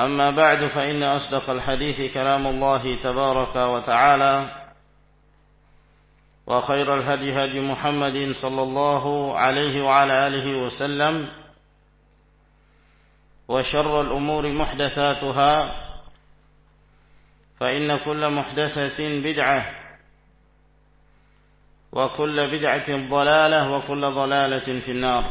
أما بعد فإن أصدق الحديث كلام الله تبارك وتعالى وخير الهدي هدي محمد صلى الله عليه وعلى آله وسلم وشر الأمور محدثاتها فإن كل محدثة بدعة وكل بدعة ضلالة وكل ضلالة في النار.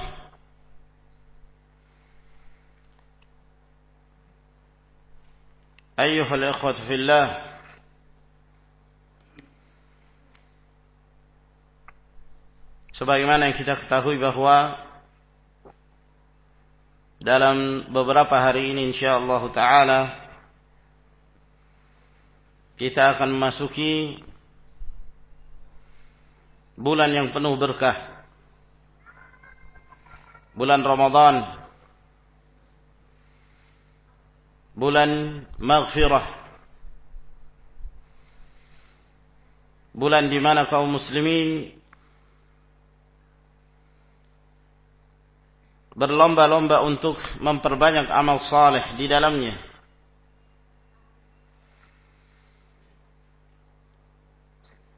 أيها الإخوة في الله Sebagaimana yang kita ketahui bahwa dalam beberapa hari ini insyaallah taala kita akan memasuki bulan yang penuh berkah. Bulan Ramadan. Bulan maghfirah. Bulan di mana kaum muslimin berlomba-lomba untuk memperbanyak amal saleh di dalamnya.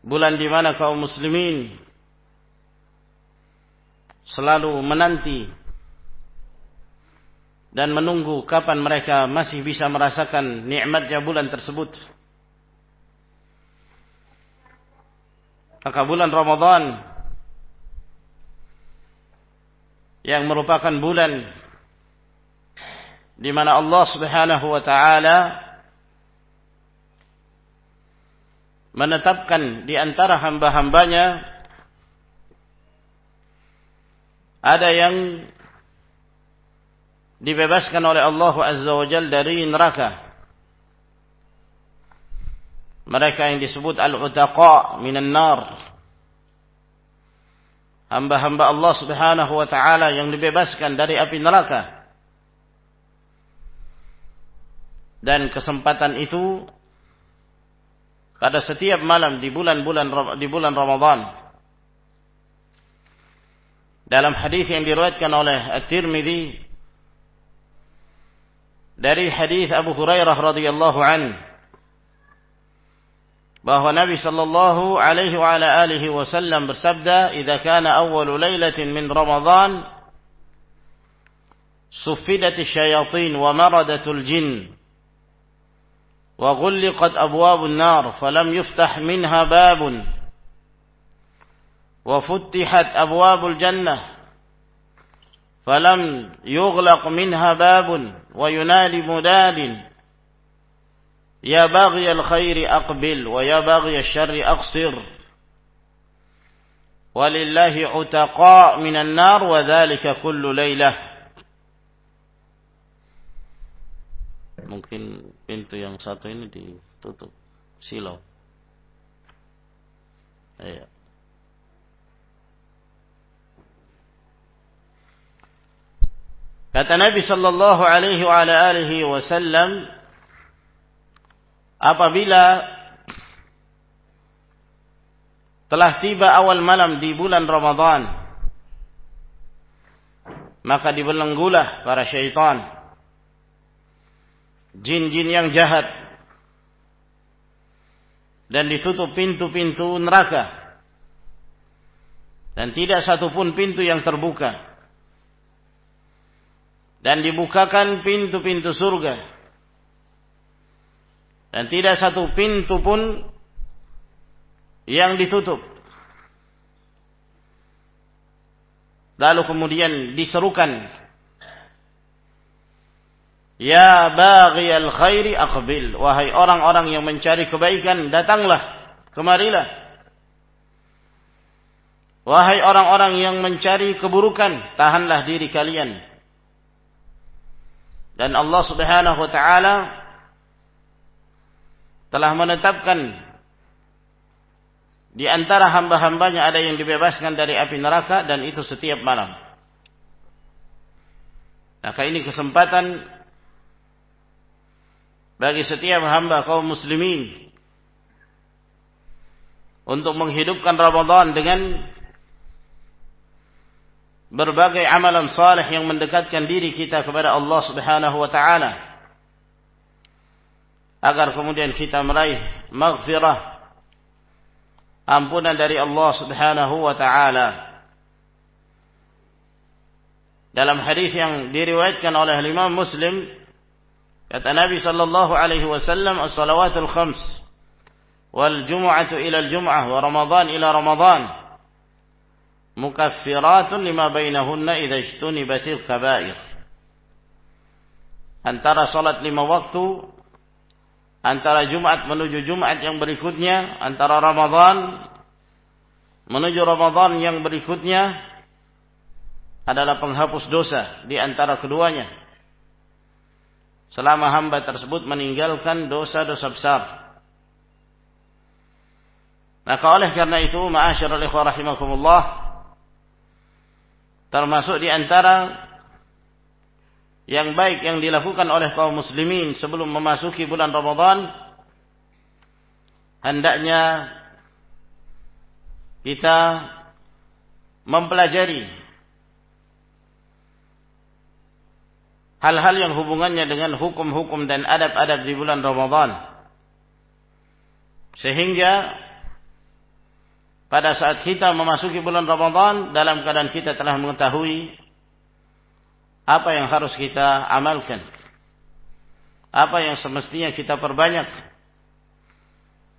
Bulan di mana kaum muslimin selalu menanti dan menunggu kapan mereka masih bisa merasakan nikmatnya bulan tersebut. Maka bulan Ramadan yang merupakan bulan di mana Allah Subhanahu wa taala menetapkan di antara hamba-hambanya ada yang dibebaskan oleh Allah Azza wa Jal dari neraka mereka yang disebut al-utaqa minan nar hamba-hamba Allah Subhanahu wa taala yang dibebaskan dari api neraka. Dan kesempatan itu pada setiap malam di bulan-bulan di bulan Ramadan. Dalam hadis yang diriwayatkan oleh At-Tirmidzi dari hadis Abu Hurairah radhiyallahu anhu bahwa Nabi sallallahu alaihi wa ala alihi wasallam bersabda, "Idza kana awwalu lailatin min Ramadan suffidat asyayatin wa maradatul jin wa ghulliqat abwabun nar falam yuftah minha babun wa futtihat abwabul jannah فلم يغلق منها باب وينادي مناد يا باغي الخير أقبل ويا باغي الشر أقصر. ولله عتقاء من النار وذلك كل ليلة. mungkin pintu yang satu ini ditutup. Silau. Iya kata Nabi sallallahu alaihi wa alihi wasallam apabila telah tiba awal malam di bulan Ramadan maka dibelenggulah para syaitan jin-jin yang jahat dan ditutup pintu-pintu neraka dan tidak satupun pintu yang terbuka dan dibukakan pintu-pintu surga. Dan tidak satu pintu pun yang ditutup. Lalu kemudian diserukan Ya baghi al-khairi aqbil. Wahai orang-orang yang mencari kebaikan datanglah kemarilah. Wahai orang-orang yang mencari keburukan tahanlah diri kalian dan Allah Subhanahu wa taala telah menetapkan di antara hamba-hambanya ada yang dibebaskan dari api neraka dan itu setiap malam. Maka ini kesempatan bagi setiap hamba kaum muslimin untuk menghidupkan Ramadan dengan berbagai amalan saleh yang mendekatkan diri kita kepada Allah Subhanahu wa taala agar kemudian kita meraih maghfirah ampunan dari Allah Subhanahu wa taala. Dalam hadis yang diriwayatkan oleh Imam Muslim kata Nabi sallallahu alaihi wasallam as-salawatul khams wal jumu'atu ila al-jum'ah wa ramadan ila ramadan mukaffiratun lima bainahunna idza ijtunibatil kaba'ir. Antara salat lima waktu antara Jumat menuju Jumat yang berikutnya, antara Ramadan menuju Ramadan yang berikutnya adalah penghapus dosa di antara keduanya. Selama hamba tersebut meninggalkan dosa-dosa besar. Maka oleh karena itu, ma'asyiral ikhwah rahimakumullah, termasuk di antara yang baik yang dilakukan oleh kaum muslimin sebelum memasuki bulan Ramadan hendaknya kita mempelajari hal-hal yang hubungannya dengan hukum-hukum dan adab-adab di bulan Ramadan. Sehingga pada saat kita memasuki bulan Ramadan dalam keadaan kita telah mengetahui apa yang harus kita amalkan. Apa yang semestinya kita perbanyak.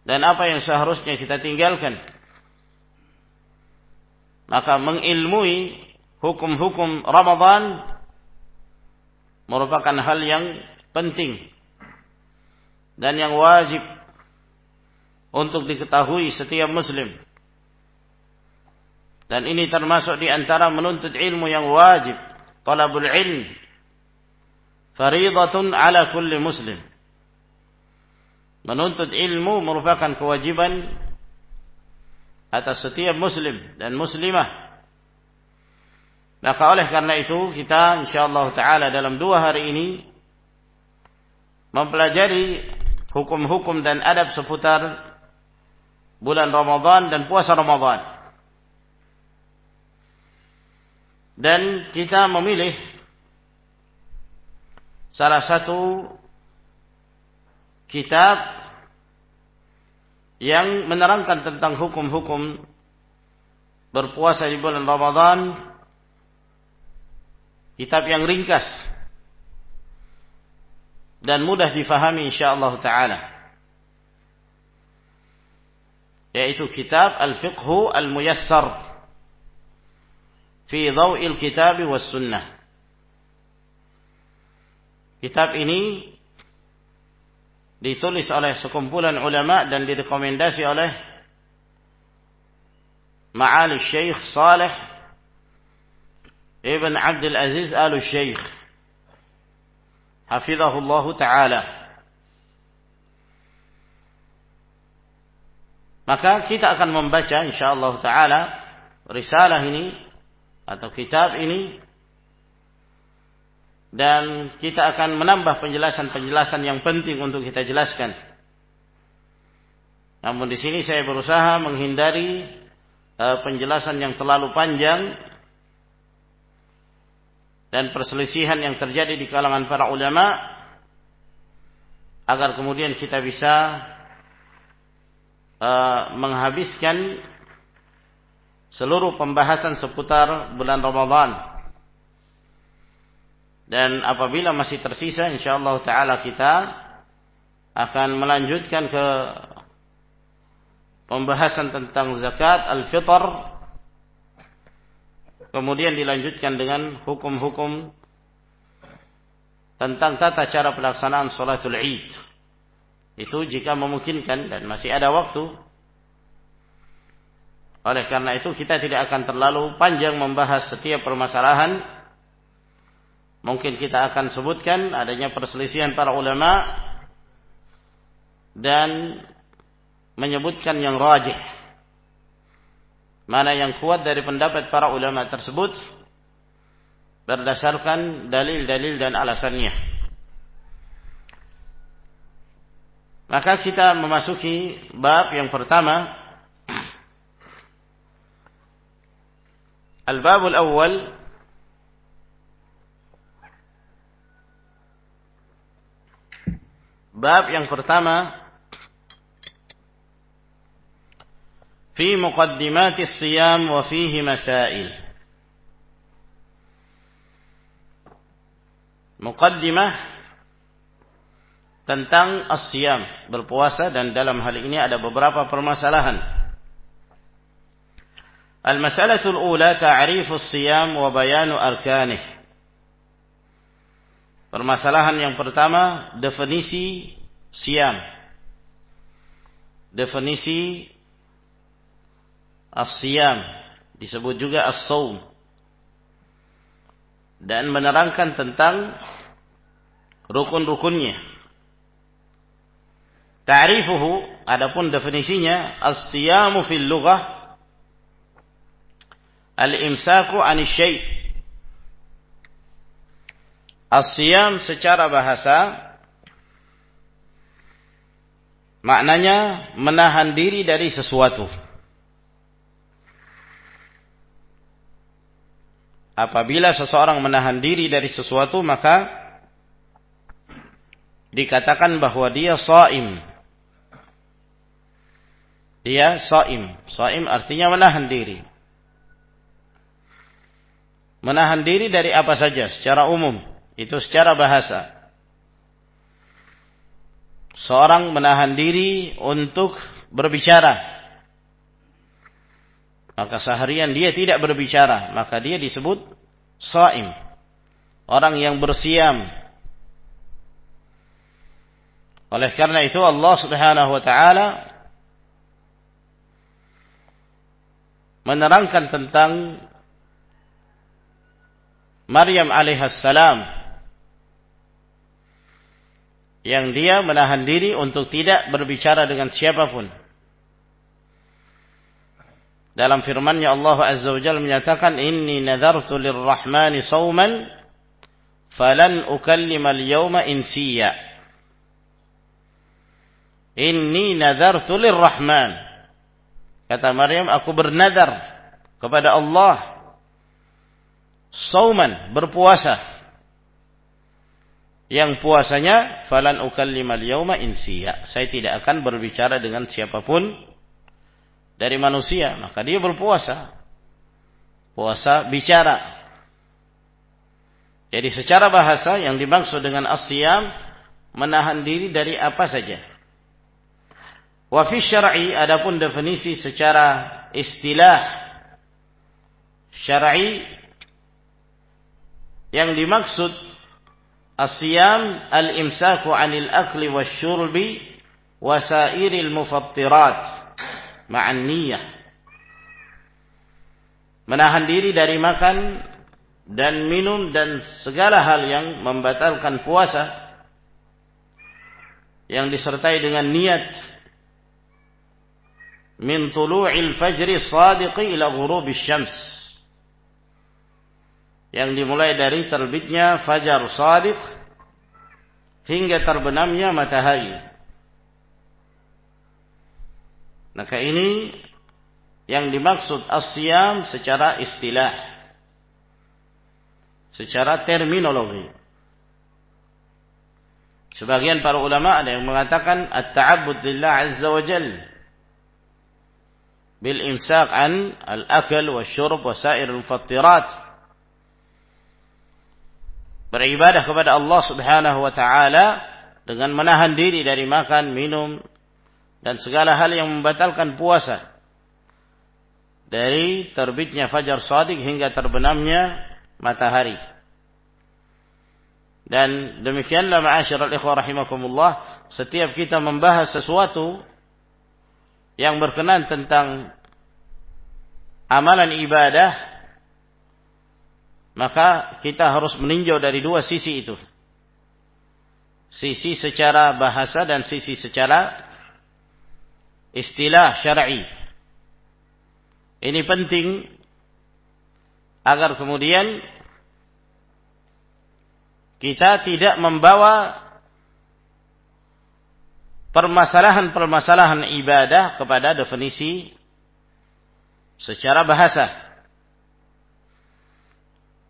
Dan apa yang seharusnya kita tinggalkan. Maka mengilmui hukum-hukum Ramadan merupakan hal yang penting dan yang wajib untuk diketahui setiap muslim dan ini termasuk di antara menuntut ilmu yang wajib talabul ilm faridatun ala kulli muslim. Menuntut ilmu merupakan kewajiban atas setiap muslim dan muslimah. Maka oleh karena itu kita insyaallah taala dalam dua hari ini mempelajari hukum-hukum dan adab seputar bulan Ramadan dan puasa Ramadan. Dan kita memilih salah satu kitab yang menerangkan tentang hukum-hukum berpuasa di bulan Ramadan. Kitab yang ringkas dan mudah difahami insyaallah taala. Yaitu kitab Al-Fiqhu Al-Muyassar fi dhaw'il kitab was sunnah. Kitab ini ditulis oleh sekumpulan ulama dan direkomendasi oleh Ma'ali Syekh Saleh Ibn Abdul Aziz Al Syekh Hafizahullah Ta'ala Maka kita akan membaca insyaallah Ta'ala Risalah ini atau kitab ini dan kita akan menambah penjelasan-penjelasan yang penting untuk kita jelaskan. Namun di sini saya berusaha menghindari uh, penjelasan yang terlalu panjang dan perselisihan yang terjadi di kalangan para ulama agar kemudian kita bisa uh, menghabiskan seluruh pembahasan seputar bulan Ramadan. Dan apabila masih tersisa insyaallah taala kita akan melanjutkan ke pembahasan tentang zakat al-fitr kemudian dilanjutkan dengan hukum-hukum tentang tata cara pelaksanaan salatul Id. Itu jika memungkinkan dan masih ada waktu oleh karena itu kita tidak akan terlalu panjang membahas setiap permasalahan. Mungkin kita akan sebutkan adanya perselisihan para ulama dan menyebutkan yang rajih. Mana yang kuat dari pendapat para ulama tersebut berdasarkan dalil-dalil dan alasannya. Maka kita memasuki bab yang pertama الباب الأول bab yang pertama في مقدمات الصيام وفيه مسائل مقدمة tentang as-siyam berpuasa dan dalam hal ini ada beberapa permasalahan المسألة الأولى تعريف الصيام وبيان أركانه Permasalahan yang pertama definisi siam. Definisi as-siyam disebut juga as-saum. Dan menerangkan tentang rukun-rukunnya. Ta'rifuhu adapun definisinya as-siyamu fil lughah al-imsaku anisyai. As-siyam secara bahasa maknanya menahan diri dari sesuatu. Apabila seseorang menahan diri dari sesuatu maka dikatakan bahwa dia saim. Dia saim. Saim artinya menahan diri. Menahan diri dari apa saja secara umum. Itu secara bahasa. Seorang menahan diri untuk berbicara. Maka seharian dia tidak berbicara. Maka dia disebut saim. Orang yang bersiam. Oleh karena itu Allah subhanahu wa ta'ala menerangkan tentang Maryam alaihissalam yang dia menahan diri untuk tidak berbicara dengan siapa pun. Dalam firman-Nya Allah Azza wa Jalla menyatakan inni nadartu lirrahmani sauman falan ukallima al-yawma insiya. Inni nadartu lirrahman. Kata Maryam, aku bernadar kepada Allah sauman berpuasa. Yang puasanya falan ukallimal yauma insiya. Saya tidak akan berbicara dengan siapa pun dari manusia. Maka dia berpuasa. Puasa bicara. Jadi secara bahasa yang dimaksud dengan asyam menahan diri dari apa saja. Wa fi syar'i adapun definisi secara istilah syar'i yang dimaksud asyam al-imsaku 'anil akli wasyurbi wasairil mufattirat ma'an niyyah menahan diri dari makan dan minum dan segala hal yang membatalkan puasa yang disertai dengan niat. Min tulu'il fajri sadiqi ila ghurubi syams yang dimulai dari terbitnya fajar sadiq hingga terbenamnya matahari. Maka ini yang dimaksud asyam secara istilah. Secara terminologi. Sebagian para ulama ada yang mengatakan at-ta'abbud lillah azza wa jal bil imsak an al-akal wa syurb wa sair al-fattirat. Beribadah kepada Allah Subhanahu wa taala dengan menahan diri dari makan, minum dan segala hal yang membatalkan puasa. Dari terbitnya fajar sadiq hingga terbenamnya matahari. Dan demikianlah ma'asyiral ikhwah rahimakumullah, setiap kita membahas sesuatu yang berkenan tentang amalan ibadah, maka kita harus meninjau dari dua sisi itu. Sisi secara bahasa dan sisi secara istilah syar'i. Ini penting agar kemudian kita tidak membawa permasalahan-permasalahan ibadah kepada definisi secara bahasa.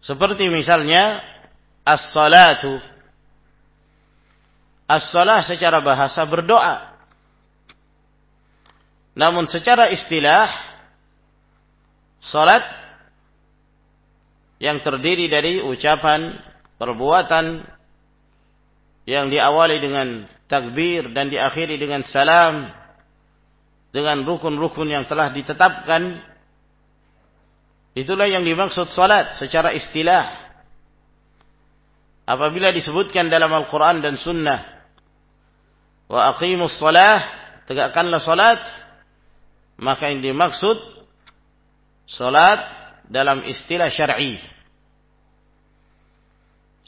Seperti misalnya as-salatu. As-salah secara bahasa berdoa. Namun secara istilah salat yang terdiri dari ucapan perbuatan yang diawali dengan takbir dan diakhiri dengan salam dengan rukun-rukun yang telah ditetapkan itulah yang dimaksud salat secara istilah apabila disebutkan dalam Al-Quran dan Sunnah wa aqimus salah tegakkanlah salat maka yang dimaksud salat dalam istilah syar'i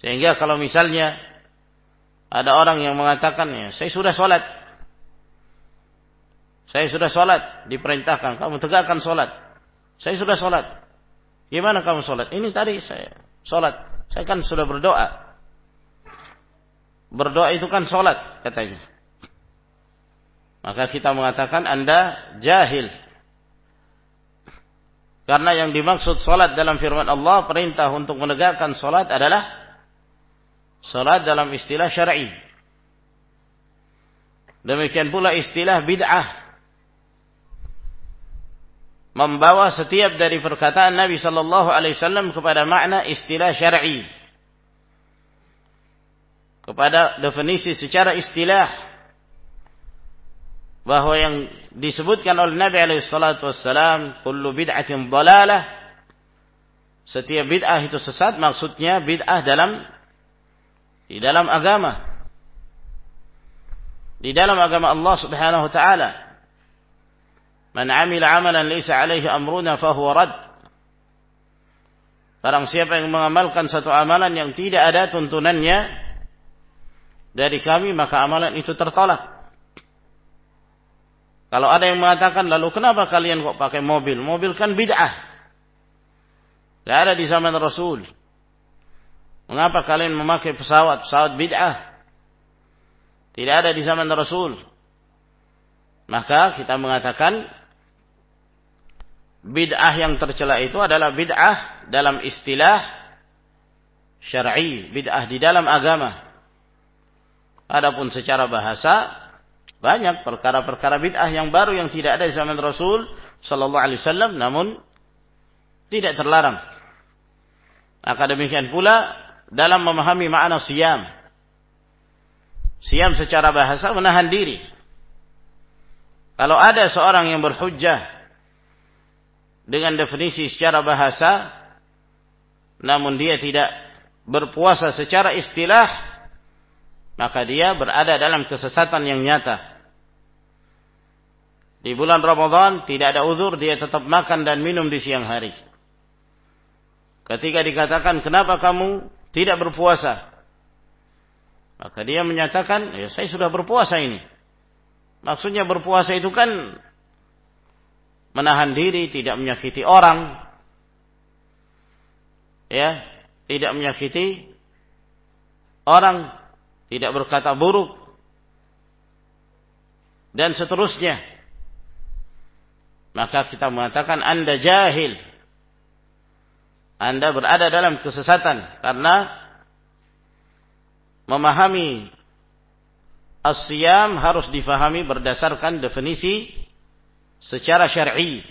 sehingga kalau misalnya ada orang yang mengatakan, ya, saya sudah sholat. Saya sudah sholat. Diperintahkan, kamu tegakkan sholat. Saya sudah sholat. Gimana kamu sholat? Ini tadi saya sholat. Saya kan sudah berdoa. Berdoa itu kan sholat, katanya. Maka kita mengatakan Anda jahil. Karena yang dimaksud sholat dalam firman Allah, perintah untuk menegakkan sholat adalah Salat dalam istilah syar'i. Demikian pula istilah bid'ah. Membawa setiap dari perkataan Nabi sallallahu alaihi wasallam kepada makna istilah syar'i. Kepada definisi secara istilah. Bahwa yang disebutkan oleh Nabi alaihi wasallam kullu bid'atin dhalalah setiap bid'ah itu sesat maksudnya bid'ah dalam di dalam agama. Di dalam agama Allah Subhanahu wa taala man amila amalan laysa alaihi amruna fahuwa rad Barang siapa yang mengamalkan satu amalan yang tidak ada tuntunannya dari kami maka amalan itu tertolak. Kalau ada yang mengatakan lalu kenapa kalian kok pakai mobil? Mobil kan bid'ah. Tidak ada di zaman Rasul. Mengapa kalian memakai pesawat? Pesawat bid'ah. Tidak ada di zaman Rasul. Maka kita mengatakan bid'ah yang tercela itu adalah bid'ah dalam istilah syar'i, bid'ah di dalam agama. Adapun secara bahasa banyak perkara-perkara bid'ah yang baru yang tidak ada di zaman Rasul sallallahu alaihi wasallam namun tidak terlarang. Maka demikian pula dalam memahami makna siam. Siam secara bahasa menahan diri. Kalau ada seorang yang berhujjah dengan definisi secara bahasa, namun dia tidak berpuasa secara istilah, maka dia berada dalam kesesatan yang nyata. Di bulan Ramadan tidak ada uzur, dia tetap makan dan minum di siang hari. Ketika dikatakan, kenapa kamu tidak berpuasa. Maka dia menyatakan, ya saya sudah berpuasa ini. Maksudnya berpuasa itu kan menahan diri, tidak menyakiti orang. Ya, tidak menyakiti orang, tidak berkata buruk dan seterusnya. maka kita mengatakan Anda jahil. Anda berada dalam kesesatan karena memahami as-siyam harus difahami berdasarkan definisi secara syar'i.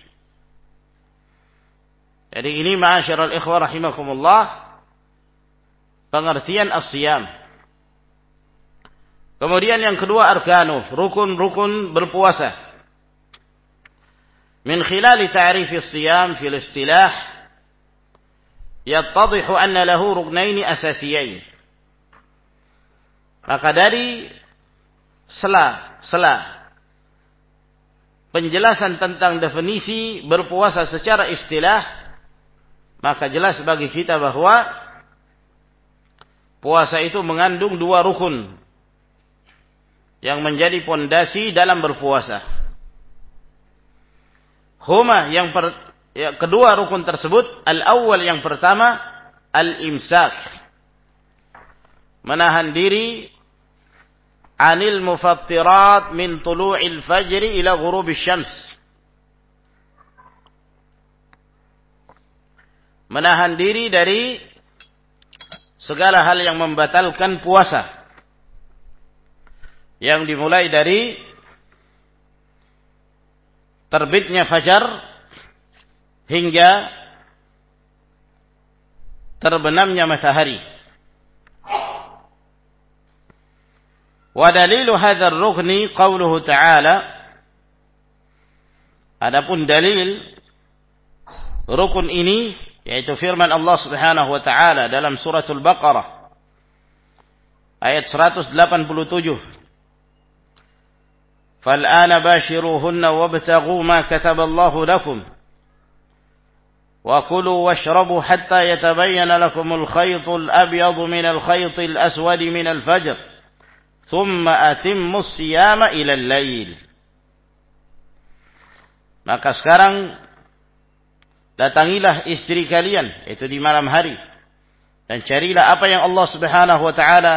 Jadi ini ma'asyiral ikhwah rahimakumullah pengertian as-siyam. Kemudian yang kedua arkanu, rukun-rukun berpuasa. Min khilali ta'rif as-siyam fil istilah yattadhihu anna lahu ruknaini asasiyain. Maka dari sela sela penjelasan tentang definisi berpuasa secara istilah maka jelas bagi kita bahwa puasa itu mengandung dua rukun yang menjadi pondasi dalam berpuasa. Huma yang per, ya, kedua rukun tersebut, al-awwal yang pertama al-imsak. Menahan diri anil mufattirat min tulu'il fajri ila ghurubis syams. Menahan diri dari segala hal yang membatalkan puasa yang dimulai dari terbitnya fajar hingga terbenamnya matahari. Dalilu hadzal rukni qauluhu ta'ala Adapun dalil rukun ini yaitu firman Allah Subhanahu wa taala dalam suratul Baqarah ayat 187 فالآن باشروهن وابتغوا ما كتب الله لكم وكلوا واشربوا حتى يتبين لكم الخيط الأبيض من الخيط الأسود من الفجر Thumma atimmu siyama ila lail. Maka sekarang datangilah istri kalian, itu di malam hari. Dan carilah apa yang Allah subhanahu wa ta'ala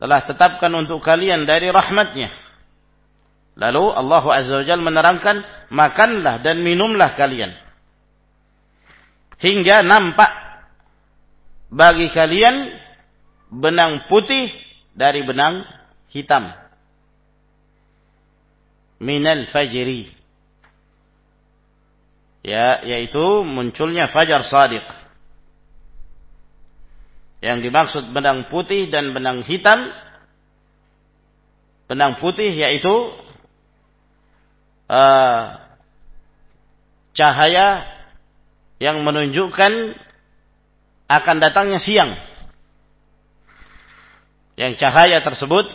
telah tetapkan untuk kalian dari rahmatnya. Lalu Allah azza wa jalla menerangkan, makanlah dan minumlah kalian. Hingga nampak bagi kalian benang putih dari benang hitam. Minal fajri. Ya, yaitu munculnya fajar sadiq. Yang dimaksud benang putih dan benang hitam. Benang putih yaitu uh, cahaya yang menunjukkan akan datangnya siang. Yang cahaya tersebut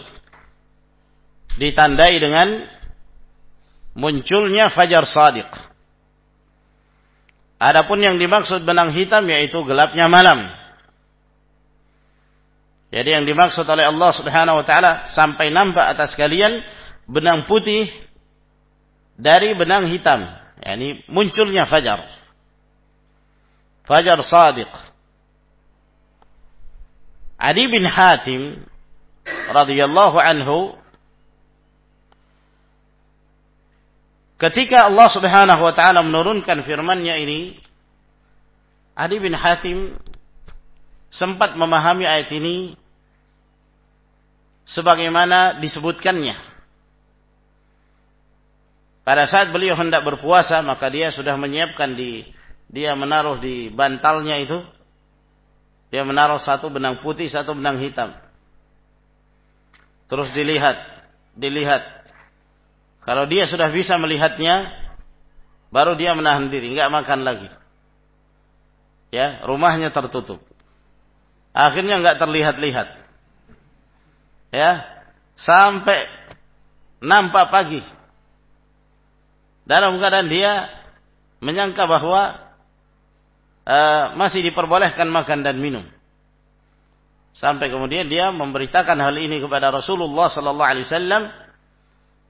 ditandai dengan munculnya fajar sadiq. Adapun yang dimaksud benang hitam yaitu gelapnya malam. Jadi yang dimaksud oleh Allah Subhanahu wa taala sampai nampak atas kalian benang putih dari benang hitam. Yani munculnya fajar. Fajar sadiq. Ali bin Hatim radhiyallahu anhu ketika Allah Subhanahu wa taala menurunkan firman-Nya ini Ali bin Hatim sempat memahami ayat ini sebagaimana disebutkannya. Pada saat beliau hendak berpuasa, maka dia sudah menyiapkan di dia menaruh di bantalnya itu dia menaruh satu benang putih, satu benang hitam. Terus dilihat, dilihat. Kalau dia sudah bisa melihatnya, baru dia menahan diri, enggak makan lagi. Ya, rumahnya tertutup. Akhirnya enggak terlihat-lihat. Ya, sampai nampak pagi dalam keadaan dia menyangka bahwa uh, masih diperbolehkan makan dan minum. Sampai kemudian dia memberitakan hal ini kepada Rasulullah sallallahu alaihi wasallam.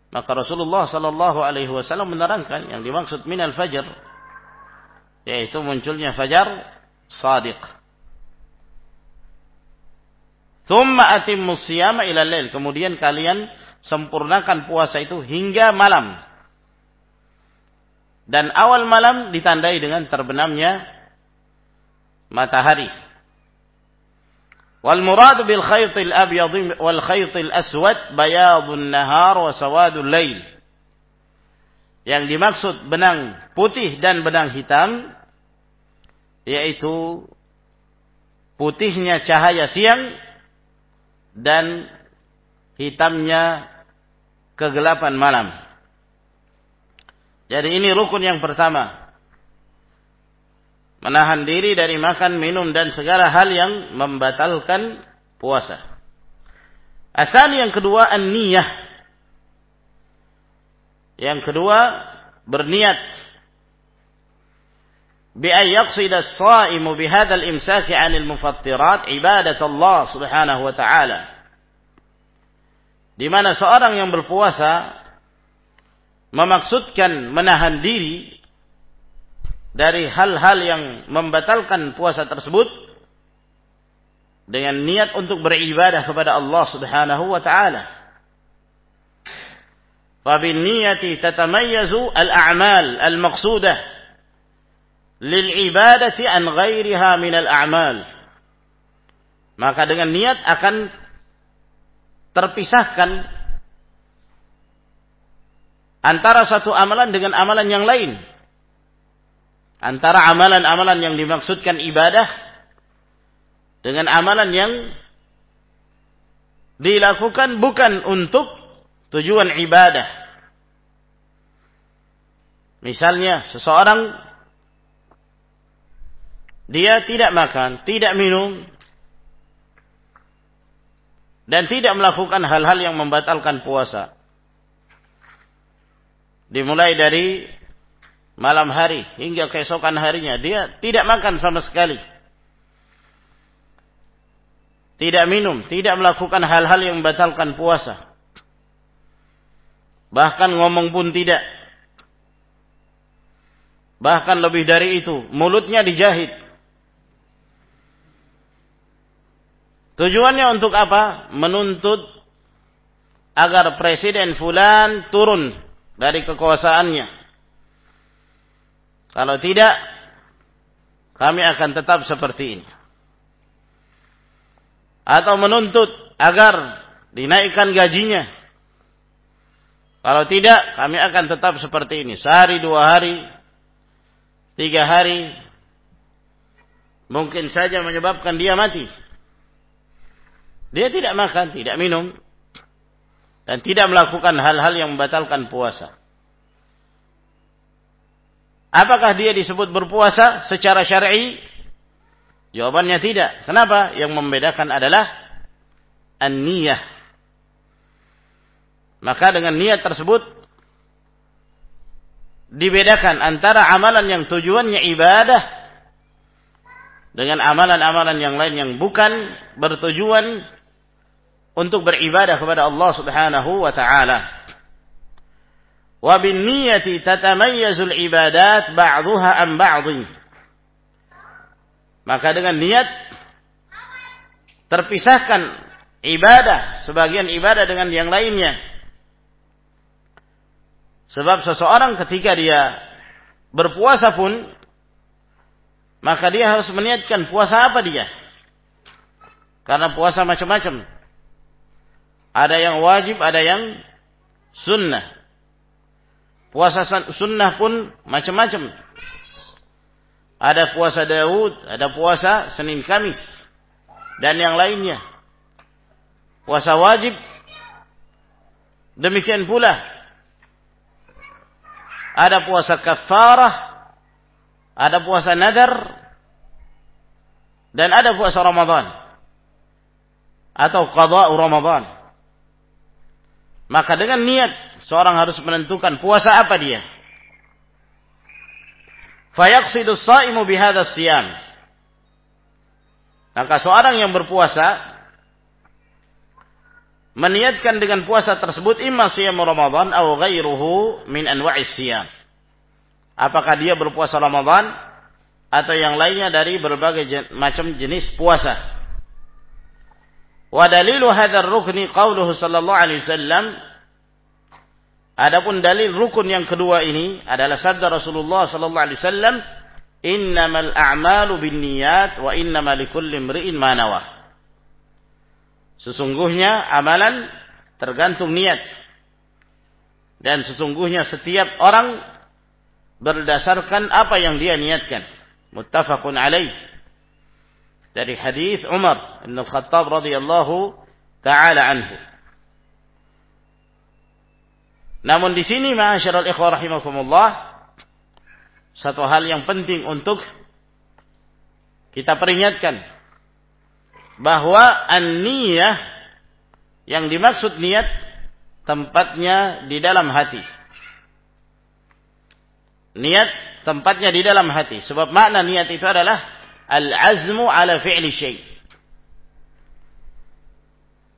Maka Rasulullah sallallahu alaihi wasallam menerangkan yang dimaksud minal fajr yaitu munculnya fajar sadiq. Thumma atimmu siyama ila lail. Kemudian kalian sempurnakan puasa itu hingga malam. dan awal malam ditandai dengan terbenamnya matahari. Wal murad bil khaytil abyad wal khaytil aswad bayadun nahar wa sawadul lail. Yang dimaksud benang putih dan benang hitam yaitu putihnya cahaya siang dan hitamnya kegelapan malam. Jadi ini rukun yang pertama Menahan diri dari makan, minum dan segala hal yang membatalkan puasa. Asal yang kedua an-niyah. Yang kedua berniat بأن يقصد الصائم بهذا الإمساك عن المفطرات عبادة الله سبحانه وتعالى di mana seorang yang berpuasa memaksudkan menahan diri dari hal-hal yang membatalkan puasa tersebut dengan niat untuk beribadah kepada Allah Subhanahu wa taala. Fabin-niyati tatamayyazu al-a'mal al-maqsudah lil-ibadati an ghairiha min al-a'mal. Maka dengan niat akan terpisahkan antara satu amalan dengan amalan yang lain. Antara amalan-amalan yang dimaksudkan ibadah dengan amalan yang dilakukan bukan untuk tujuan ibadah. Misalnya seseorang dia tidak makan, tidak minum dan tidak melakukan hal-hal yang membatalkan puasa dimulai dari malam hari hingga keesokan harinya dia tidak makan sama sekali. Tidak minum tidak melakukan hal-hal yang membatalkan puasa. Bahkan ngomong pun tidak. Bahkan lebih dari itu mulutnya dijahit. Tujuannya untuk apa? Menuntut agar presiden fulan turun dari kekuasaannya. Kalau tidak, kami akan tetap seperti ini. Atau menuntut agar dinaikkan gajinya. Kalau tidak, kami akan tetap seperti ini. Sehari, dua hari, tiga hari, mungkin saja menyebabkan dia mati. Dia tidak makan, tidak minum, dan tidak melakukan hal-hal yang membatalkan puasa. Apakah dia disebut berpuasa secara syar'i? Jawabannya tidak. Kenapa? Yang membedakan adalah an-niyah. Maka dengan niat tersebut dibedakan antara amalan yang tujuannya ibadah dengan amalan-amalan yang lain yang bukan bertujuan untuk beribadah kepada Allah Subhanahu wa taala. Ibadat. Maka dengan niat terpisahkan ibadah, sebagian ibadah dengan yang lainnya. Sebab seseorang ketika dia berpuasa pun maka dia harus meniatkan puasa apa dia? Karena puasa macam-macam. Ada yang wajib, ada yang sunnah. Puasa sunnah pun macam-macam. Ada puasa Daud, ada puasa Senin Kamis. Dan yang lainnya. Puasa wajib. Demikian pula. Ada puasa kafarah. Ada puasa nadar. Dan ada puasa Ramadan. Atau qada'u Ramadan. Maka dengan niat Seorang harus menentukan puasa apa dia. Fayaqsidu sa'imu bihadha siyam. Maka seorang yang berpuasa meniatkan dengan puasa tersebut imma siyam Ramadan atau ghairuhu min anwa'is siyam. Apakah dia berpuasa Ramadan atau yang lainnya dari berbagai jen macam jenis puasa. Wa dalilu hadzal rukni qauluhu sallallahu alaihi wasallam Adapun dalil rukun yang kedua ini adalah sabda Rasulullah sallallahu alaihi wasallam, "Innamal a'malu binniyat wa innamal likulli imri'in ma nawa." Sesungguhnya amalan tergantung niat. Dan sesungguhnya setiap orang berdasarkan apa yang dia niatkan. Muttafaqun alaih. Dari hadis Umar bin Khattab radhiyallahu taala anhu. Namun di sini ma'asyiral ikhwah rahimakumullah satu hal yang penting untuk kita peringatkan bahwa an-niyah yang dimaksud niat tempatnya di dalam hati. Niat tempatnya di dalam hati. Sebab makna niat itu adalah al-azmu ala fi'li syai'.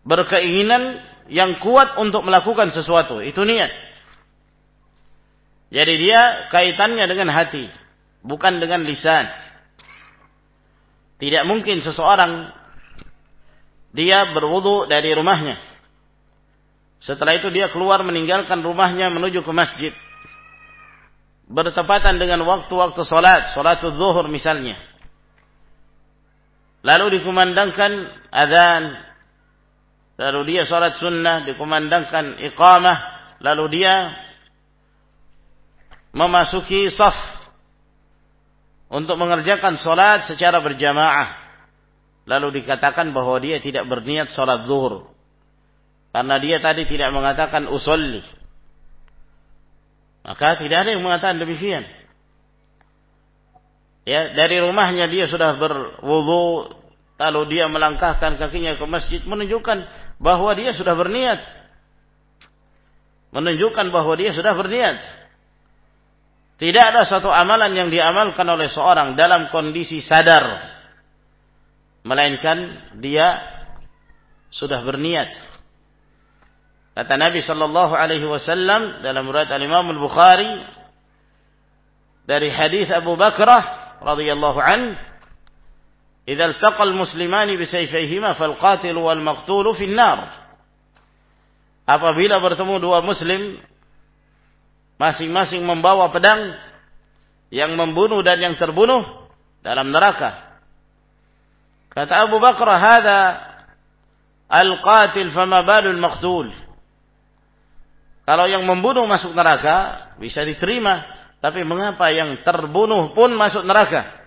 Berkeinginan yang kuat untuk melakukan sesuatu. Itu niat. Jadi dia kaitannya dengan hati. Bukan dengan lisan. Tidak mungkin seseorang dia berwudu dari rumahnya. Setelah itu dia keluar meninggalkan rumahnya menuju ke masjid. Bertepatan dengan waktu-waktu salat, salatul zuhur misalnya. Lalu dikumandangkan adzan, lalu dia sholat sunnah, dikumandangkan iqamah, lalu dia memasuki saf untuk mengerjakan sholat secara berjamaah. Lalu dikatakan bahwa dia tidak berniat sholat zuhur. Karena dia tadi tidak mengatakan usolli. Maka tidak ada yang mengatakan demikian. Ya, dari rumahnya dia sudah berwudu, lalu dia melangkahkan kakinya ke masjid menunjukkan bahwa dia sudah berniat. Menunjukkan bahwa dia sudah berniat. Tidak ada satu amalan yang diamalkan oleh seorang dalam kondisi sadar. Melainkan dia sudah berniat. Kata Nabi sallallahu alaihi wasallam dalam riwayat Al-Imam Al-Bukhari dari hadis Abu Bakrah radhiyallahu anhu إذا التقى المسلمان بسيفيهما فالقاتل والمقتول في النار apabila bertemu dua muslim masing-masing membawa pedang yang membunuh dan yang terbunuh dalam neraka kata Abu Bakar hada al-qatil fama balul maqtul kalau yang membunuh masuk neraka bisa diterima tapi mengapa yang terbunuh pun masuk neraka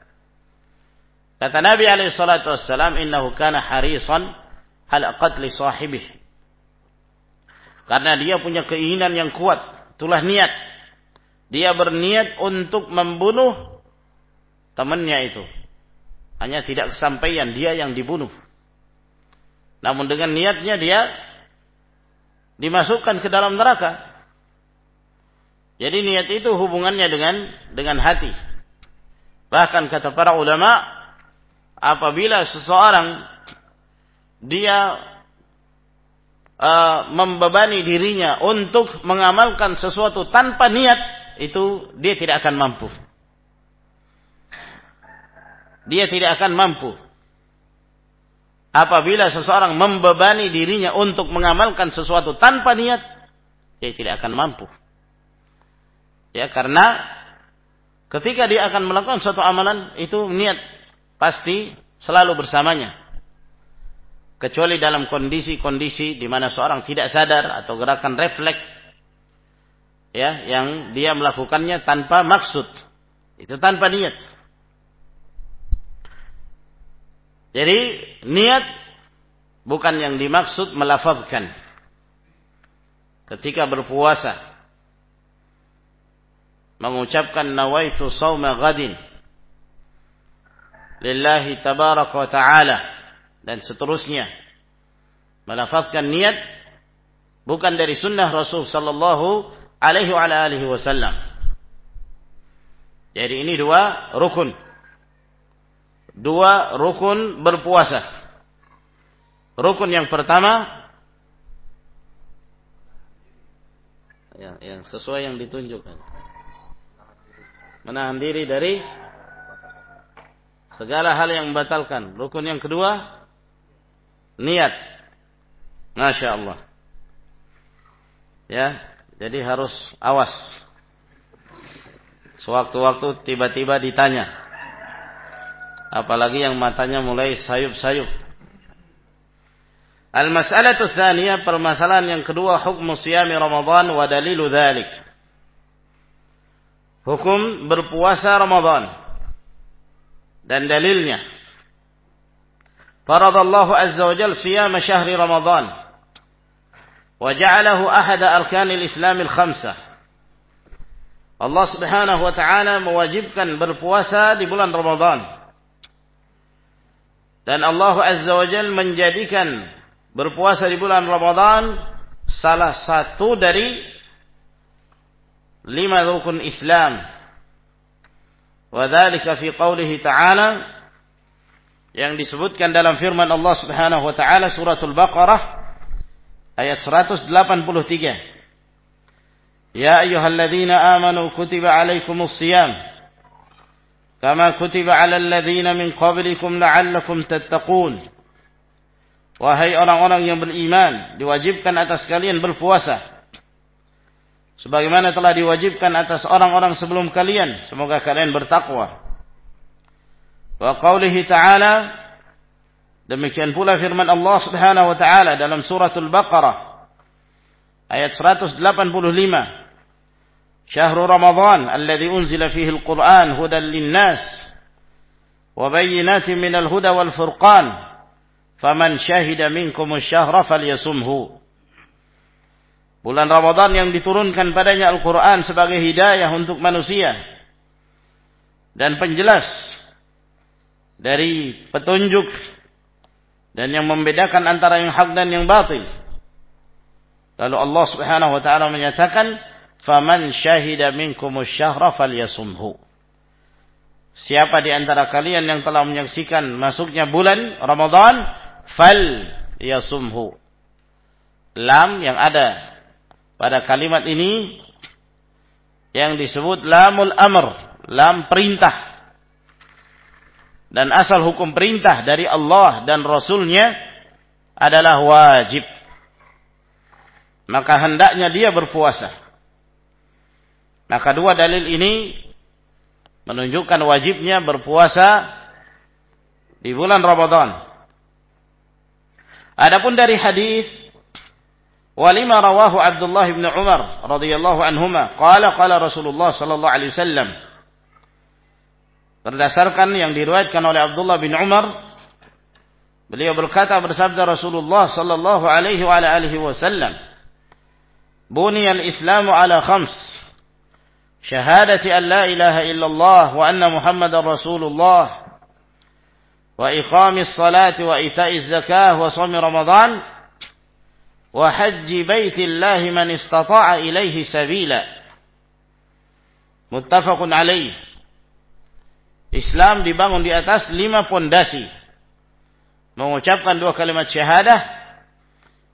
Kata Nabi alaihi salatu wassalam, "Innahu kana harisan ala qatli sahibih." Karena dia punya keinginan yang kuat, itulah niat. Dia berniat untuk membunuh temannya itu. Hanya tidak kesampaian dia yang dibunuh. Namun dengan niatnya dia dimasukkan ke dalam neraka. Jadi niat itu hubungannya dengan dengan hati. Bahkan kata para ulama, apabila seseorang dia uh, membebani dirinya untuk mengamalkan sesuatu tanpa niat itu dia tidak akan mampu. Dia tidak akan mampu. Apabila seseorang membebani dirinya untuk mengamalkan sesuatu tanpa niat dia tidak akan mampu. Ya karena ketika dia akan melakukan suatu amalan itu niat pasti selalu bersamanya. Kecuali dalam kondisi-kondisi di mana seorang tidak sadar atau gerakan refleks ya yang dia melakukannya tanpa maksud. Itu tanpa niat. Jadi niat bukan yang dimaksud melafazkan. Ketika berpuasa mengucapkan nawaitu sauma ghadin lillahi tabaraka wa ta'ala dan seterusnya melafazkan niat bukan dari sunnah Rasul sallallahu alaihi wa alihi wasallam. Jadi ini dua rukun. Dua rukun berpuasa. Rukun yang pertama yang, yang sesuai yang ditunjukkan. Menahan diri dari Segala hal yang membatalkan. Rukun yang kedua, niat. Masya Allah. Ya, Jadi harus awas. Sewaktu-waktu tiba-tiba ditanya. Apalagi yang matanya mulai sayup-sayup. Al-mas'alatu tsaniyah permasalahan yang kedua hukum siyami Ramadan wa dalilu dzalik. Hukum berpuasa Ramadan dan dalilnya. Faradallahu azza wa jalla siyam syahri Ramadan وجعله أحد أركان الإسلام الخمسة Allah subhanahu wa ta'ala mewajibkan berpuasa di bulan Ramadan. Dan Allah azza wa jal menjadikan berpuasa di bulan Ramadan salah satu dari lima rukun Islam. Wadhalika fi qawlihi ta'ala yang disebutkan dalam firman Allah subhanahu wa ta'ala suratul Baqarah ayat 183 Ya ayyuhalladzina amanu kutiba alaikumus siyam kama kutiba alal ladzina min qablikum la'allakum tattaqun Wahai orang-orang yang beriman diwajibkan atas kalian berpuasa sebagaimana telah diwajibkan atas orang-orang sebelum kalian semoga kalian bertakwa Wa qaulihi ta'ala Demikian pula firman Allah Subhanahu wa taala dalam suratul Baqarah ayat 185. Syahrul Ramadan alladzi unzila fihi al-Qur'an hudan lin-nas wa bayyinatin minal huda wal furqan faman syahida minkum asy-syahra falyasumhu. Bulan Ramadan yang diturunkan padanya Al-Quran sebagai hidayah untuk manusia. Dan penjelas dari petunjuk dan yang membedakan antara yang hak dan yang batil. Lalu Allah Subhanahu wa taala menyatakan, "Faman syahida minkum asy-syahra falyasumhu." Siapa di antara kalian yang telah menyaksikan masuknya bulan Ramadan, fal yasumhu. Lam yang ada pada kalimat ini yang disebut lamul amr, lam perintah dan asal hukum perintah dari Allah dan Rasulnya adalah wajib. Maka hendaknya dia berpuasa. Maka dua dalil ini menunjukkan wajibnya berpuasa di bulan Ramadan. Adapun dari hadis walima rawahu Abdullah bin Umar radhiyallahu anhuma qala qala Rasulullah sallallahu alaihi wasallam Berdasarkan yang diriwayatkan oleh Abdullah bin Umar, beliau berkata bersabda Rasulullah sallallahu alaihi wa alihi wasallam, "Buniyal Islamu ala khams: syahadati an la ilaha illallah wa anna Muhammadar Rasulullah, wa iqamis salati wa ita'iz zakah wa shaumi Ramadan, wa hajji baitillahi man istata'a ilaihi sabila." Muttafaqun alaihi. Islam dibangun di atas lima pondasi. Mengucapkan dua kalimat syahadah,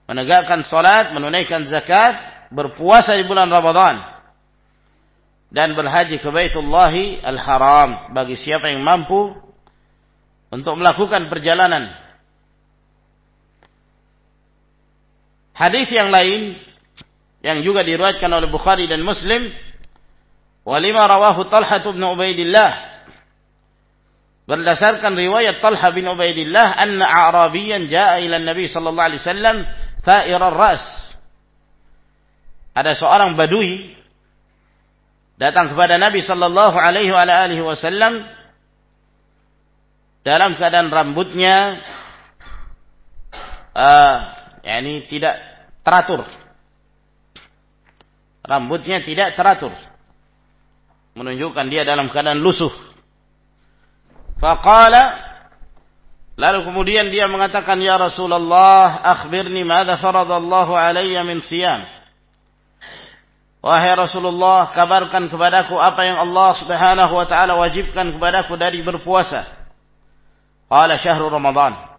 menegakkan salat, menunaikan zakat, berpuasa di bulan Ramadan dan berhaji ke Baitullahi Al-Haram bagi siapa yang mampu untuk melakukan perjalanan. Hadis yang lain yang juga diriwayatkan oleh Bukhari dan Muslim, walima rawahu Talhah bin Ubaidillah. Berdasarkan riwayat Talha bin Ubaidillah anna Arabiyan jaa ila Nabi sallallahu alaihi wasallam ta'ir ras ada seorang badui datang kepada Nabi sallallahu alaihi wa alihi wasallam dalam keadaan rambutnya uh, yakni tidak teratur. Rambutnya tidak teratur. Menunjukkan dia dalam keadaan lusuh. Faqala Lalu kemudian dia mengatakan ya Rasulullah akhbirni madza faradallahu alayya min siyam. Wahai Rasulullah kabarkan kepadaku apa yang Allah Subhanahu wa taala wajibkan kepadaku dari berpuasa. Qala syahrul Ramadan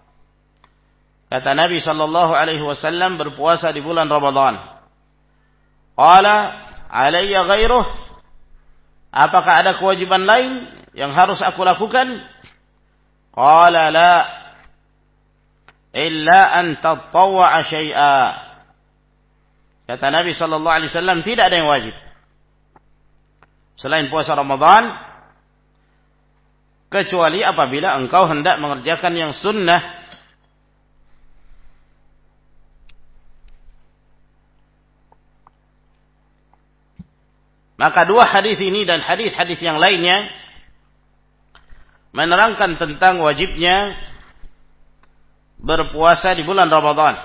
Kata Nabi sallallahu alaihi wasallam berpuasa di bulan Ramadan Qala alayya ghairuh Apakah ada kewajiban lain yang harus aku lakukan Qala la illa an tatawwa'a syai'a. Kata Nabi sallallahu alaihi wasallam tidak ada yang wajib. Selain puasa Ramadan kecuali apabila engkau hendak mengerjakan yang sunnah Maka dua hadis ini dan hadis-hadis yang lainnya menerangkan tentang wajibnya berpuasa di bulan Ramadan.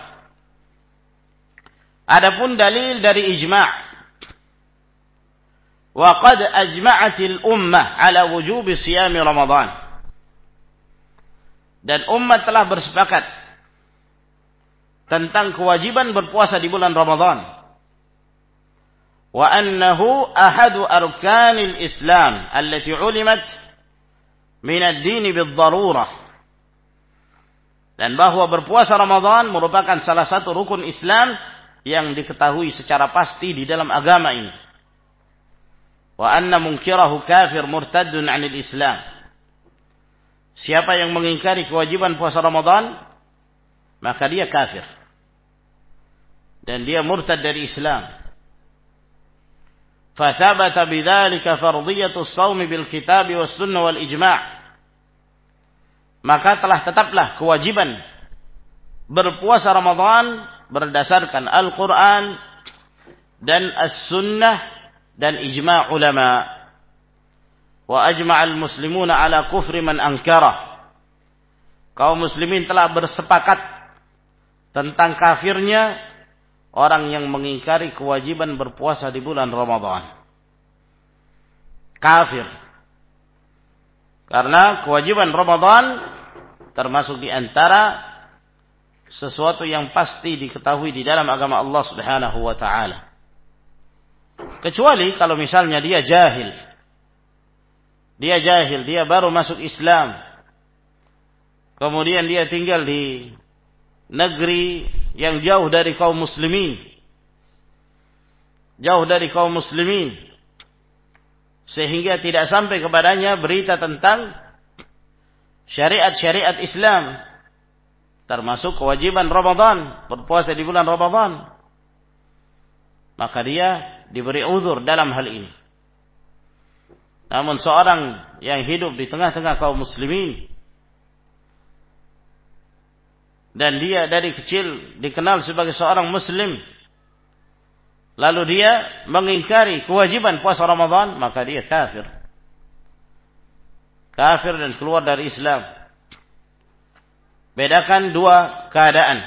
Adapun dalil dari ijma' wa qad ajma'atil ummah ala wujubi siyami Ramadan. Dan umat telah bersepakat tentang kewajiban berpuasa di bulan Ramadan annahu ahadu arkanil Islam allati ulimat min ad-din bid-darurah dan bahwa berpuasa Ramadan merupakan salah satu rukun Islam yang diketahui secara pasti di dalam agama ini. Wa anna munkirahu kafir murtaddun 'anil Islam. Siapa yang mengingkari kewajiban puasa Ramadan, maka dia kafir. Dan dia murtad dari Islam. فثبت بذلك فرضية الصوم بالكتاب والسنة والإجماع maka telah tetaplah kewajiban berpuasa Ramadan berdasarkan Al-Quran dan As-Sunnah dan ijma' ulama wa ajma'al muslimuna ala kufri man angkarah kaum muslimin telah bersepakat tentang kafirnya orang yang mengingkari kewajiban berpuasa di bulan Ramadan. Kafir. Karena kewajiban Ramadan termasuk di antara sesuatu yang pasti diketahui di dalam agama Allah Subhanahu wa taala. Kecuali kalau misalnya dia jahil. Dia jahil, dia baru masuk Islam. Kemudian dia tinggal di negeri yang jauh dari kaum muslimin. Jauh dari kaum muslimin. Sehingga tidak sampai kepadanya berita tentang syariat-syariat Islam. Termasuk kewajiban Ramadan. Berpuasa di bulan Ramadan. Maka dia diberi uzur dalam hal ini. Namun seorang yang hidup di tengah-tengah kaum muslimin dan dia dari kecil dikenal sebagai seorang muslim. Lalu dia mengingkari kewajiban puasa Ramadan maka dia kafir. Kafir dan keluar dari Islam. Bedakan dua keadaan.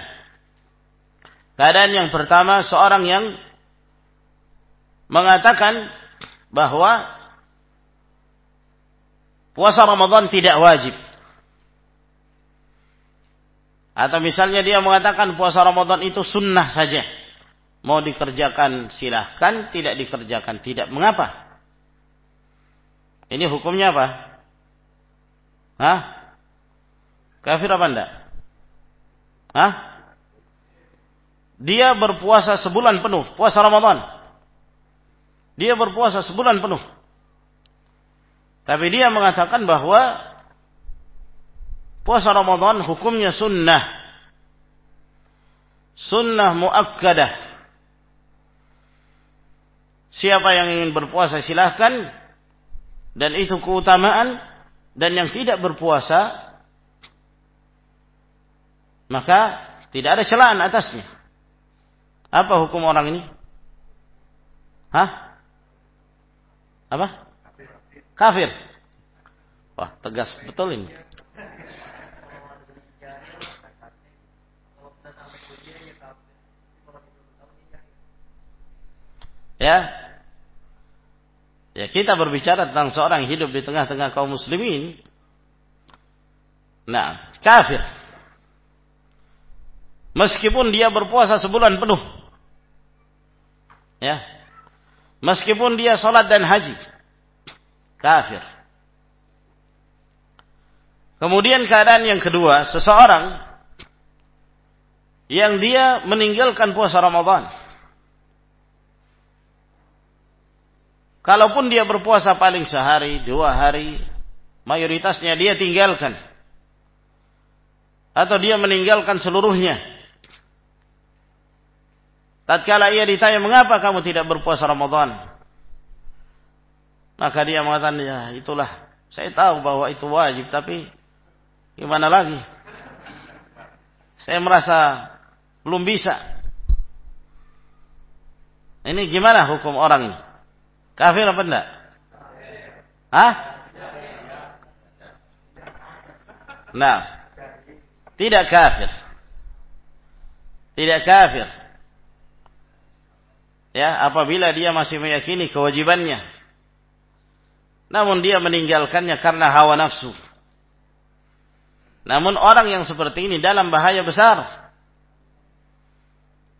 Keadaan yang pertama seorang yang mengatakan bahwa puasa Ramadan tidak wajib atau misalnya dia mengatakan puasa Ramadan itu sunnah saja. Mau dikerjakan silahkan, tidak dikerjakan tidak. Mengapa? Ini hukumnya apa? Hah? Kafir apa enggak? Hah? Dia berpuasa sebulan penuh, puasa Ramadan. Dia berpuasa sebulan penuh. Tapi dia mengatakan bahwa Puasa Ramadan hukumnya sunnah. Sunnah muakkadah. Siapa yang ingin berpuasa silahkan. Dan itu keutamaan. Dan yang tidak berpuasa. Maka tidak ada celaan atasnya. Apa hukum orang ini? Hah? Apa? Kafir. Wah, tegas betul ini. Ya. Ya kita berbicara tentang seorang hidup di tengah-tengah kaum muslimin. Nah, kafir. Meskipun dia berpuasa sebulan penuh. Ya. Meskipun dia sholat dan haji. Kafir. Kemudian keadaan yang kedua, seseorang yang dia meninggalkan puasa Ramadan. Kalaupun dia berpuasa paling sehari, dua hari, mayoritasnya dia tinggalkan. Atau dia meninggalkan seluruhnya. Tatkala ia ditanya, mengapa kamu tidak berpuasa Ramadan? Maka dia mengatakan, ya itulah. Saya tahu bahwa itu wajib, tapi gimana lagi? Saya merasa belum bisa. Ini gimana hukum orang ini? Kafir apa enggak? Hah? Nah, tidak kafir. Tidak kafir. Ya, apabila dia masih meyakini kewajibannya. Namun dia meninggalkannya karena hawa nafsu. Namun orang yang seperti ini dalam bahaya besar.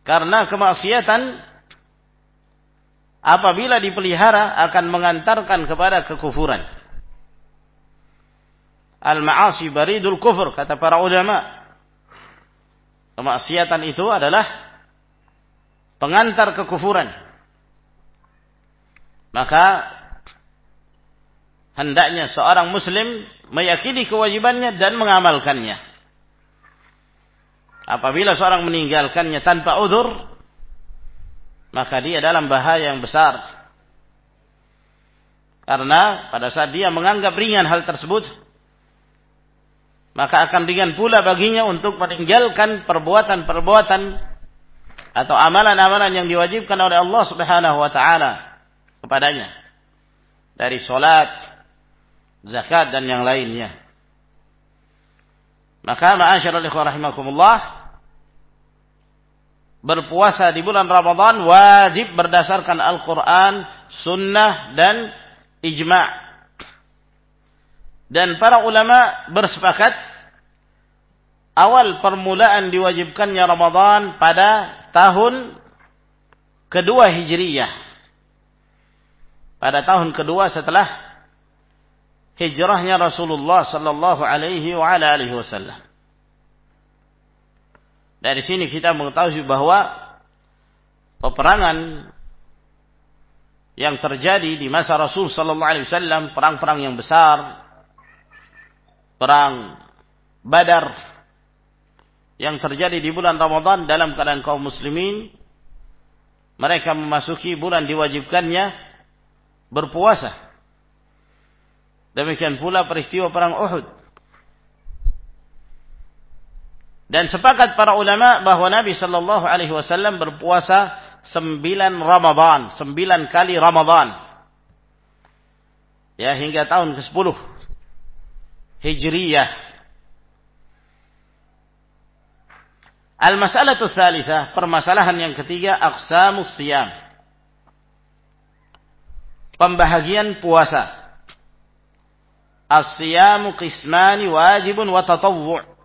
Karena kemaksiatan apabila dipelihara akan mengantarkan kepada kekufuran. Al-ma'asi baridul kufur kata para ulama. Kemaksiatan itu adalah pengantar kekufuran. Maka hendaknya seorang muslim meyakini kewajibannya dan mengamalkannya. Apabila seorang meninggalkannya tanpa udur, maka dia dalam bahaya yang besar. Karena pada saat dia menganggap ringan hal tersebut, maka akan ringan pula baginya untuk meninggalkan perbuatan-perbuatan atau amalan-amalan yang diwajibkan oleh Allah Subhanahu wa taala kepadanya dari salat, zakat dan yang lainnya. Maka ma'asyiral ikhwah rahimakumullah berpuasa di bulan Ramadan wajib berdasarkan Al-Qur'an, sunnah dan ijma'. Dan para ulama bersepakat awal permulaan diwajibkannya Ramadan pada tahun kedua Hijriyah. Pada tahun kedua setelah hijrahnya Rasulullah sallallahu alaihi wa alihi wasallam. Dari sini kita mengetahui bahwa peperangan yang terjadi di masa Rasul sallallahu alaihi wasallam, perang-perang yang besar, perang Badar, yang terjadi di bulan Ramadan dalam keadaan kaum muslimin mereka memasuki bulan diwajibkannya berpuasa. Demikian pula peristiwa perang Uhud dan sepakat para ulama bahwa Nabi sallallahu alaihi wasallam berpuasa sembilan Ramadan, sembilan kali Ramadan. Ya hingga tahun ke-10 Hijriyah Al-mas'alatu tsalitsah, permasalahan yang ketiga aqsamus siyam. Pembahagian puasa. As-siyamu qismani wajibun wa tatawwu'.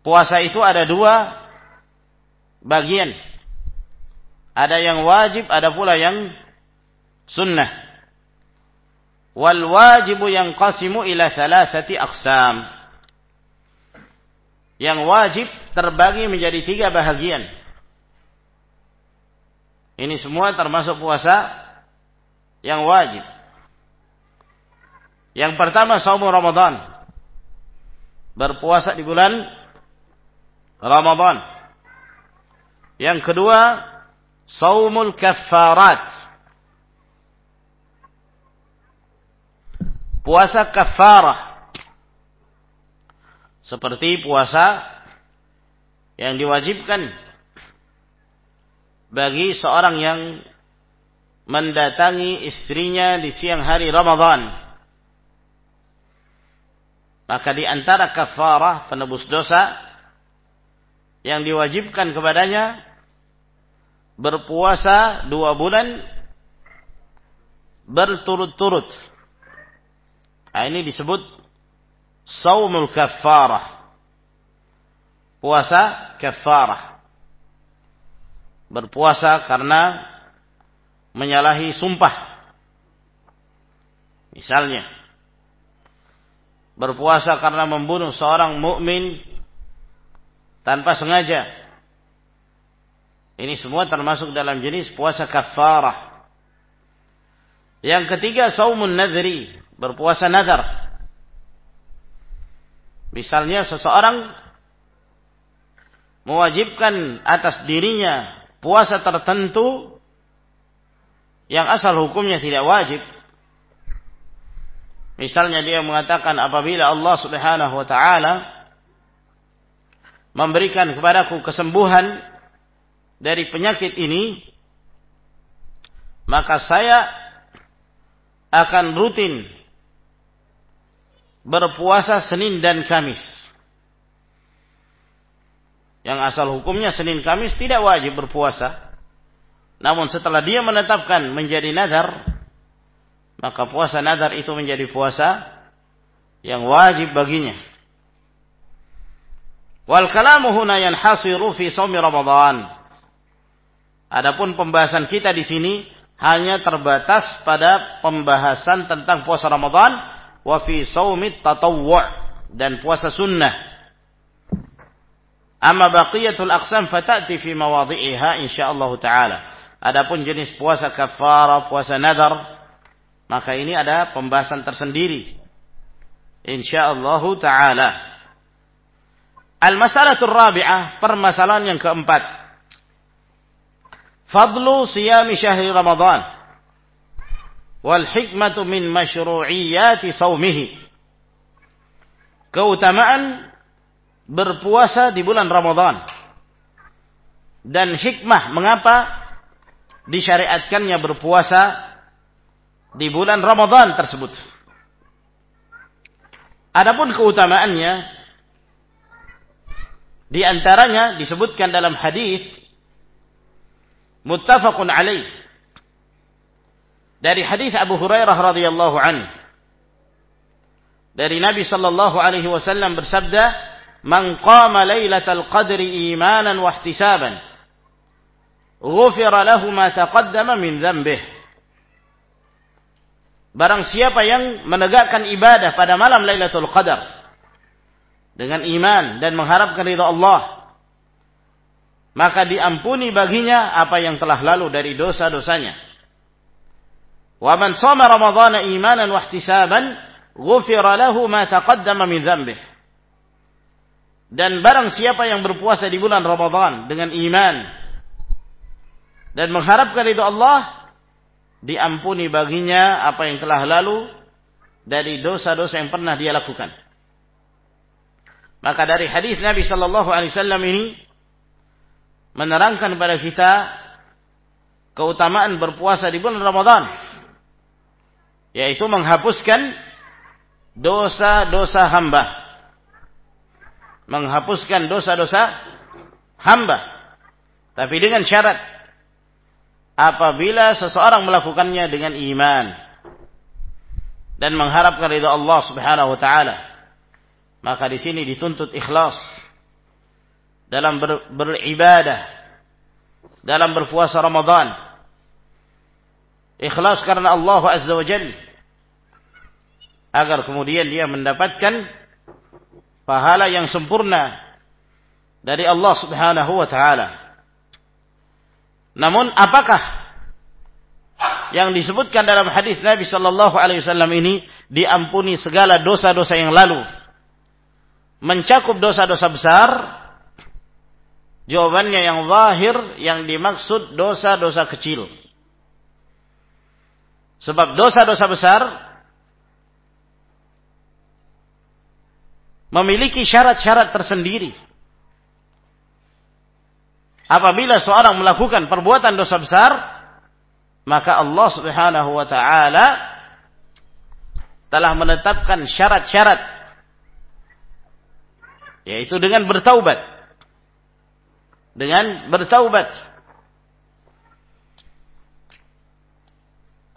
Puasa itu ada dua bagian. Ada yang wajib, ada pula yang sunnah. Wal wajibu yang qasimu ila thalathati aqsam yang wajib terbagi menjadi tiga bahagian. Ini semua termasuk puasa yang wajib. Yang pertama saum Ramadan. Berpuasa di bulan Ramadan. Yang kedua saumul kafarat. Puasa kafarah seperti puasa yang diwajibkan bagi seorang yang mendatangi istrinya di siang hari Ramadan. Maka di antara kafarah penebus dosa yang diwajibkan kepadanya berpuasa dua bulan berturut-turut. Nah, ini disebut saumul kaffarah. Puasa kaffarah. Berpuasa karena menyalahi sumpah. Misalnya, berpuasa karena membunuh seorang mukmin tanpa sengaja. Ini semua termasuk dalam jenis puasa kaffarah. Yang ketiga saumun nadri, berpuasa nazar. Misalnya seseorang mewajibkan atas dirinya puasa tertentu yang asal hukumnya tidak wajib. Misalnya dia mengatakan apabila Allah Subhanahu wa taala memberikan kepadaku kesembuhan dari penyakit ini, maka saya akan rutin berpuasa Senin dan Kamis. Yang asal hukumnya Senin Kamis tidak wajib berpuasa. Namun setelah dia menetapkan menjadi nazar, maka puasa nazar itu menjadi puasa yang wajib baginya. Wal kalamu huna yanhasiru fi shaumi Ramadan. Adapun pembahasan kita di sini hanya terbatas pada pembahasan tentang puasa Ramadan wa fi shaumi tatawwu' dan puasa sunnah. Amma baqiyatul aqsam fatati fi mawadhi'iha insyaallah taala. Adapun jenis puasa kafara, puasa nadar, maka ini ada pembahasan tersendiri. Insyaallah taala. Al-mas'alatul rabi'ah, permasalahan yang keempat. Fadlu siyami syahri Ramadan. Wal hikmatu min masyru'iyati saumihi. Keutamaan berpuasa di bulan Ramadan. Dan hikmah mengapa disyariatkannya berpuasa di bulan Ramadan tersebut. Adapun keutamaannya di antaranya disebutkan dalam hadis muttafaqun alaih dari hadis Abu Hurairah radhiyallahu an dari Nabi sallallahu alaihi wasallam bersabda man qama lailatal qadri imanan wa ihtisaban ghufira lahu ma taqaddama min dzambih. Barang siapa yang menegakkan ibadah pada malam Lailatul Qadar dengan iman dan mengharapkan ridha Allah, maka diampuni baginya apa yang telah lalu dari dosa-dosanya. Wa man shoma ramadhana imanan wa ihtisaban, ghufira lahu ma taqaddama min dzambih. Dan barang siapa yang berpuasa di bulan Ramadan dengan iman dan mengharapkan itu Allah diampuni baginya apa yang telah lalu dari dosa-dosa yang pernah dia lakukan. Maka dari hadis Nabi Shallallahu Alaihi Wasallam ini menerangkan kepada kita keutamaan berpuasa di bulan Ramadan, yaitu menghapuskan dosa-dosa hamba, menghapuskan dosa-dosa hamba, tapi dengan syarat apabila seseorang melakukannya dengan iman dan mengharapkan ridha Allah Subhanahu wa taala maka di sini dituntut ikhlas dalam ber, beribadah dalam berpuasa Ramadan. Ikhlas karena Allah Azza wa Jalla. Agar kemudian dia mendapatkan pahala yang sempurna dari Allah Subhanahu wa taala. Namun apakah yang disebutkan dalam hadis Nabi Shallallahu Alaihi Wasallam ini diampuni segala dosa-dosa yang lalu, mencakup dosa-dosa besar? Jawabannya yang zahir yang dimaksud dosa-dosa kecil. Sebab dosa-dosa besar memiliki syarat-syarat tersendiri apabila seorang melakukan perbuatan dosa besar, maka Allah Subhanahu wa taala telah menetapkan syarat-syarat yaitu dengan bertaubat. Dengan bertaubat.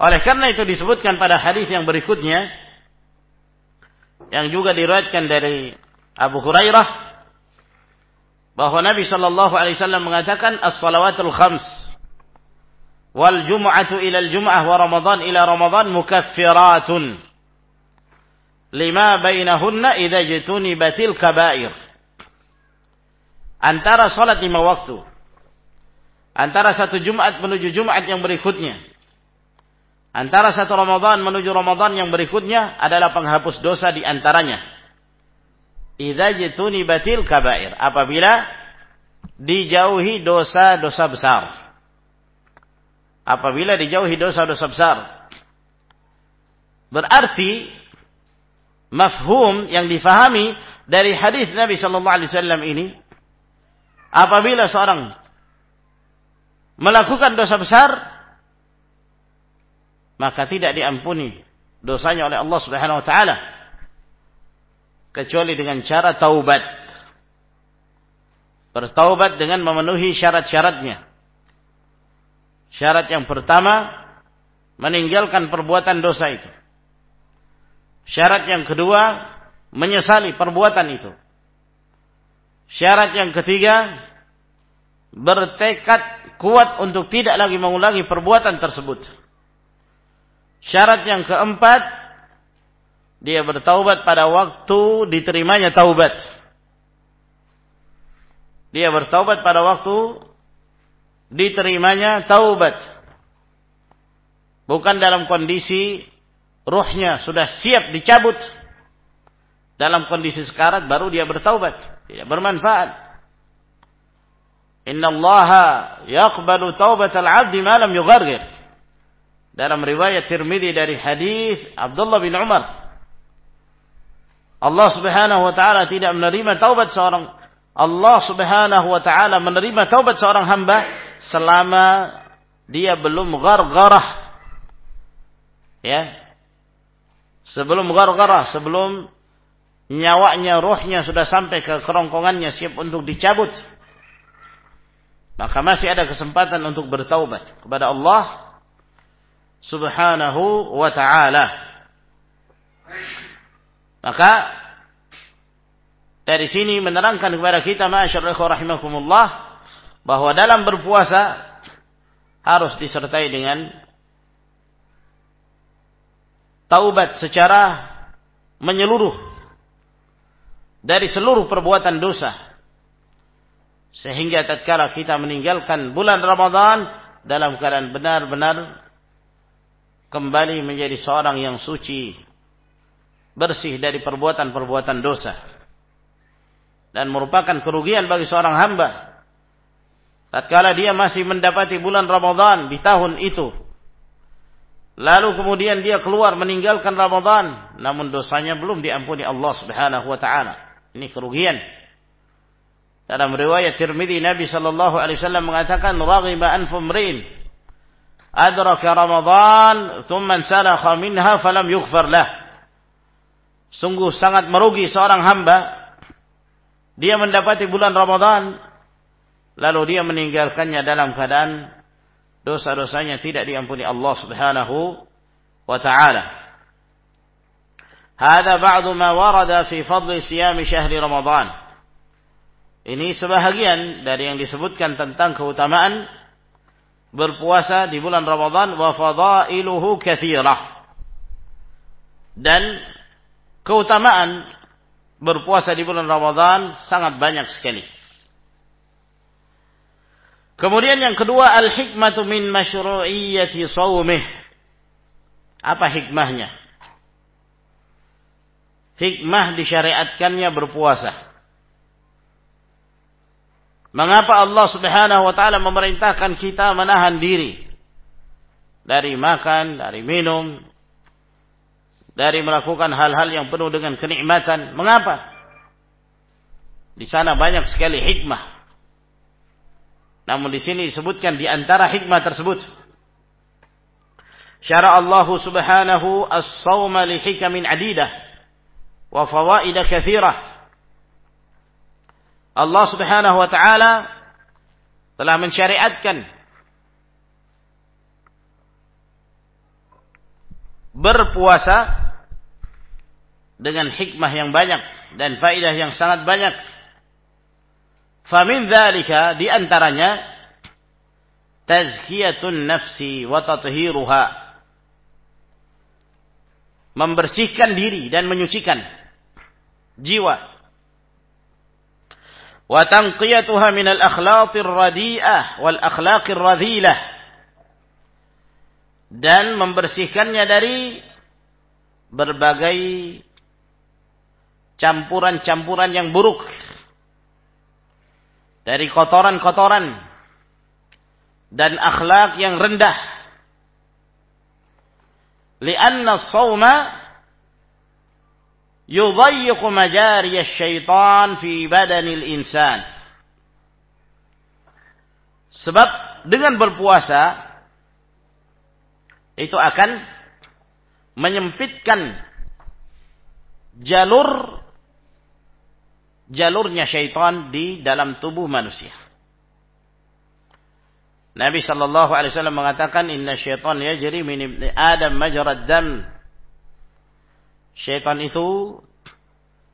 Oleh karena itu disebutkan pada hadis yang berikutnya yang juga diriwayatkan dari Abu Hurairah bahwa Nabi Shallallahu Alaihi Wasallam mengatakan as-salawatul khams wal jum'atu ila al-jum'ah wa ramadan ila ramadan mukaffiratun lima bainahunna idza batil kabair antara salat lima waktu. Antara satu Jumat menuju Jumat yang berikutnya. Antara satu Ramadan menuju Ramadan yang berikutnya adalah penghapus dosa di antaranya. Idza batil kabair apabila dijauhi dosa-dosa besar. Apabila dijauhi dosa-dosa besar. Berarti mafhum yang difahami dari hadis Nabi sallallahu alaihi wasallam ini apabila seorang melakukan dosa besar maka tidak diampuni dosanya oleh Allah Subhanahu wa taala kecuali dengan cara taubat. Bertaubat dengan memenuhi syarat-syaratnya. Syarat yang pertama meninggalkan perbuatan dosa itu syarat yang kedua menyesali perbuatan itu syarat yang ketiga bertekad kuat untuk tidak lagi mengulangi perbuatan tersebut. Syarat yang keempat, dia bertaubat pada waktu diterimanya taubat. Dia bertaubat pada waktu diterimanya taubat. Bukan dalam kondisi ruhnya sudah siap dicabut. Dalam kondisi sekarat baru dia bertaubat. Tidak bermanfaat. Inna Allah yaqbalu taubatal abdi ma lam. Dalam riwayat Tirmidzi dari hadis Abdullah bin Umar. Allah Subhanahu wa taala tidak menerima taubat seorang Allah Subhanahu wa taala menerima taubat seorang hamba selama dia belum ghargharah. Ya. Sebelum ghargharah, sebelum nyawanya, rohnya sudah sampai ke kerongkongannya siap untuk dicabut maka masih ada kesempatan untuk bertaubat kepada Allah Subhanahu wa taala. Maka dari sini menerangkan kepada kita masyaallah rahimakumullah bahwa dalam berpuasa harus disertai dengan taubat secara menyeluruh dari seluruh perbuatan dosa sehingga tatkala kita meninggalkan bulan Ramadan dalam keadaan benar-benar kembali menjadi seorang yang suci, bersih dari perbuatan-perbuatan dosa. Dan merupakan kerugian bagi seorang hamba. Tatkala dia masih mendapati bulan Ramadan di tahun itu. Lalu kemudian dia keluar meninggalkan Ramadan. Namun dosanya belum diampuni Allah subhanahu wa ta'ala. Ini kerugian. Dalam riwayat Tirmidzi Nabi sallallahu alaihi wasallam mengatakan raghiba anfu mri'in adraka Ramadan thumma salakha minha falam yughfar lah. Sungguh sangat merugi seorang hamba dia mendapati bulan Ramadan lalu dia meninggalkannya dalam keadaan dosa-dosanya tidak diampuni Allah Subhanahu wa taala. Hada ba'du ma warada fi fadli siyam syahri Ramadan. Ini sebahagian dari yang disebutkan tentang keutamaan berpuasa di bulan Ramadan wa fadailuhu katsirah. Dan keutamaan berpuasa di bulan Ramadan sangat banyak sekali. Kemudian yang kedua al-hikmatu min masyru'iyyati shaumih. Apa hikmahnya? Hikmah disyariatkannya berpuasa. Mengapa Allah Subhanahu wa taala memerintahkan kita menahan diri dari makan, dari minum, dari melakukan hal-hal yang penuh dengan kenikmatan? Mengapa? Di sana banyak sekali hikmah. Namun di sini disebutkan di antara hikmah tersebut syara Allah Subhanahu as-sawma li hikamin adidah wa fawaida katsirah Allah Subhanahu wa taala telah mensyariatkan berpuasa dengan hikmah yang banyak dan faidah yang sangat banyak. Famin dzalika di antaranya tazkiyatun nafsi wa tathiruha. Membersihkan diri dan menyucikan jiwa. Wa tanqiyatuha min al-akhlaqir radi'ah wal akhlaqir radhilah. Dan membersihkannya dari berbagai campuran-campuran yang buruk dari kotoran-kotoran dan akhlak yang rendah. Lianna as-sawma yudayyiqu majari syaitan fi badanil insan. Sebab dengan berpuasa itu akan menyempitkan jalur jalurnya syaitan di dalam tubuh manusia. Nabi sallallahu alaihi wasallam mengatakan inna syaitan yajri min ibni Adam majrad dam. Syaitan itu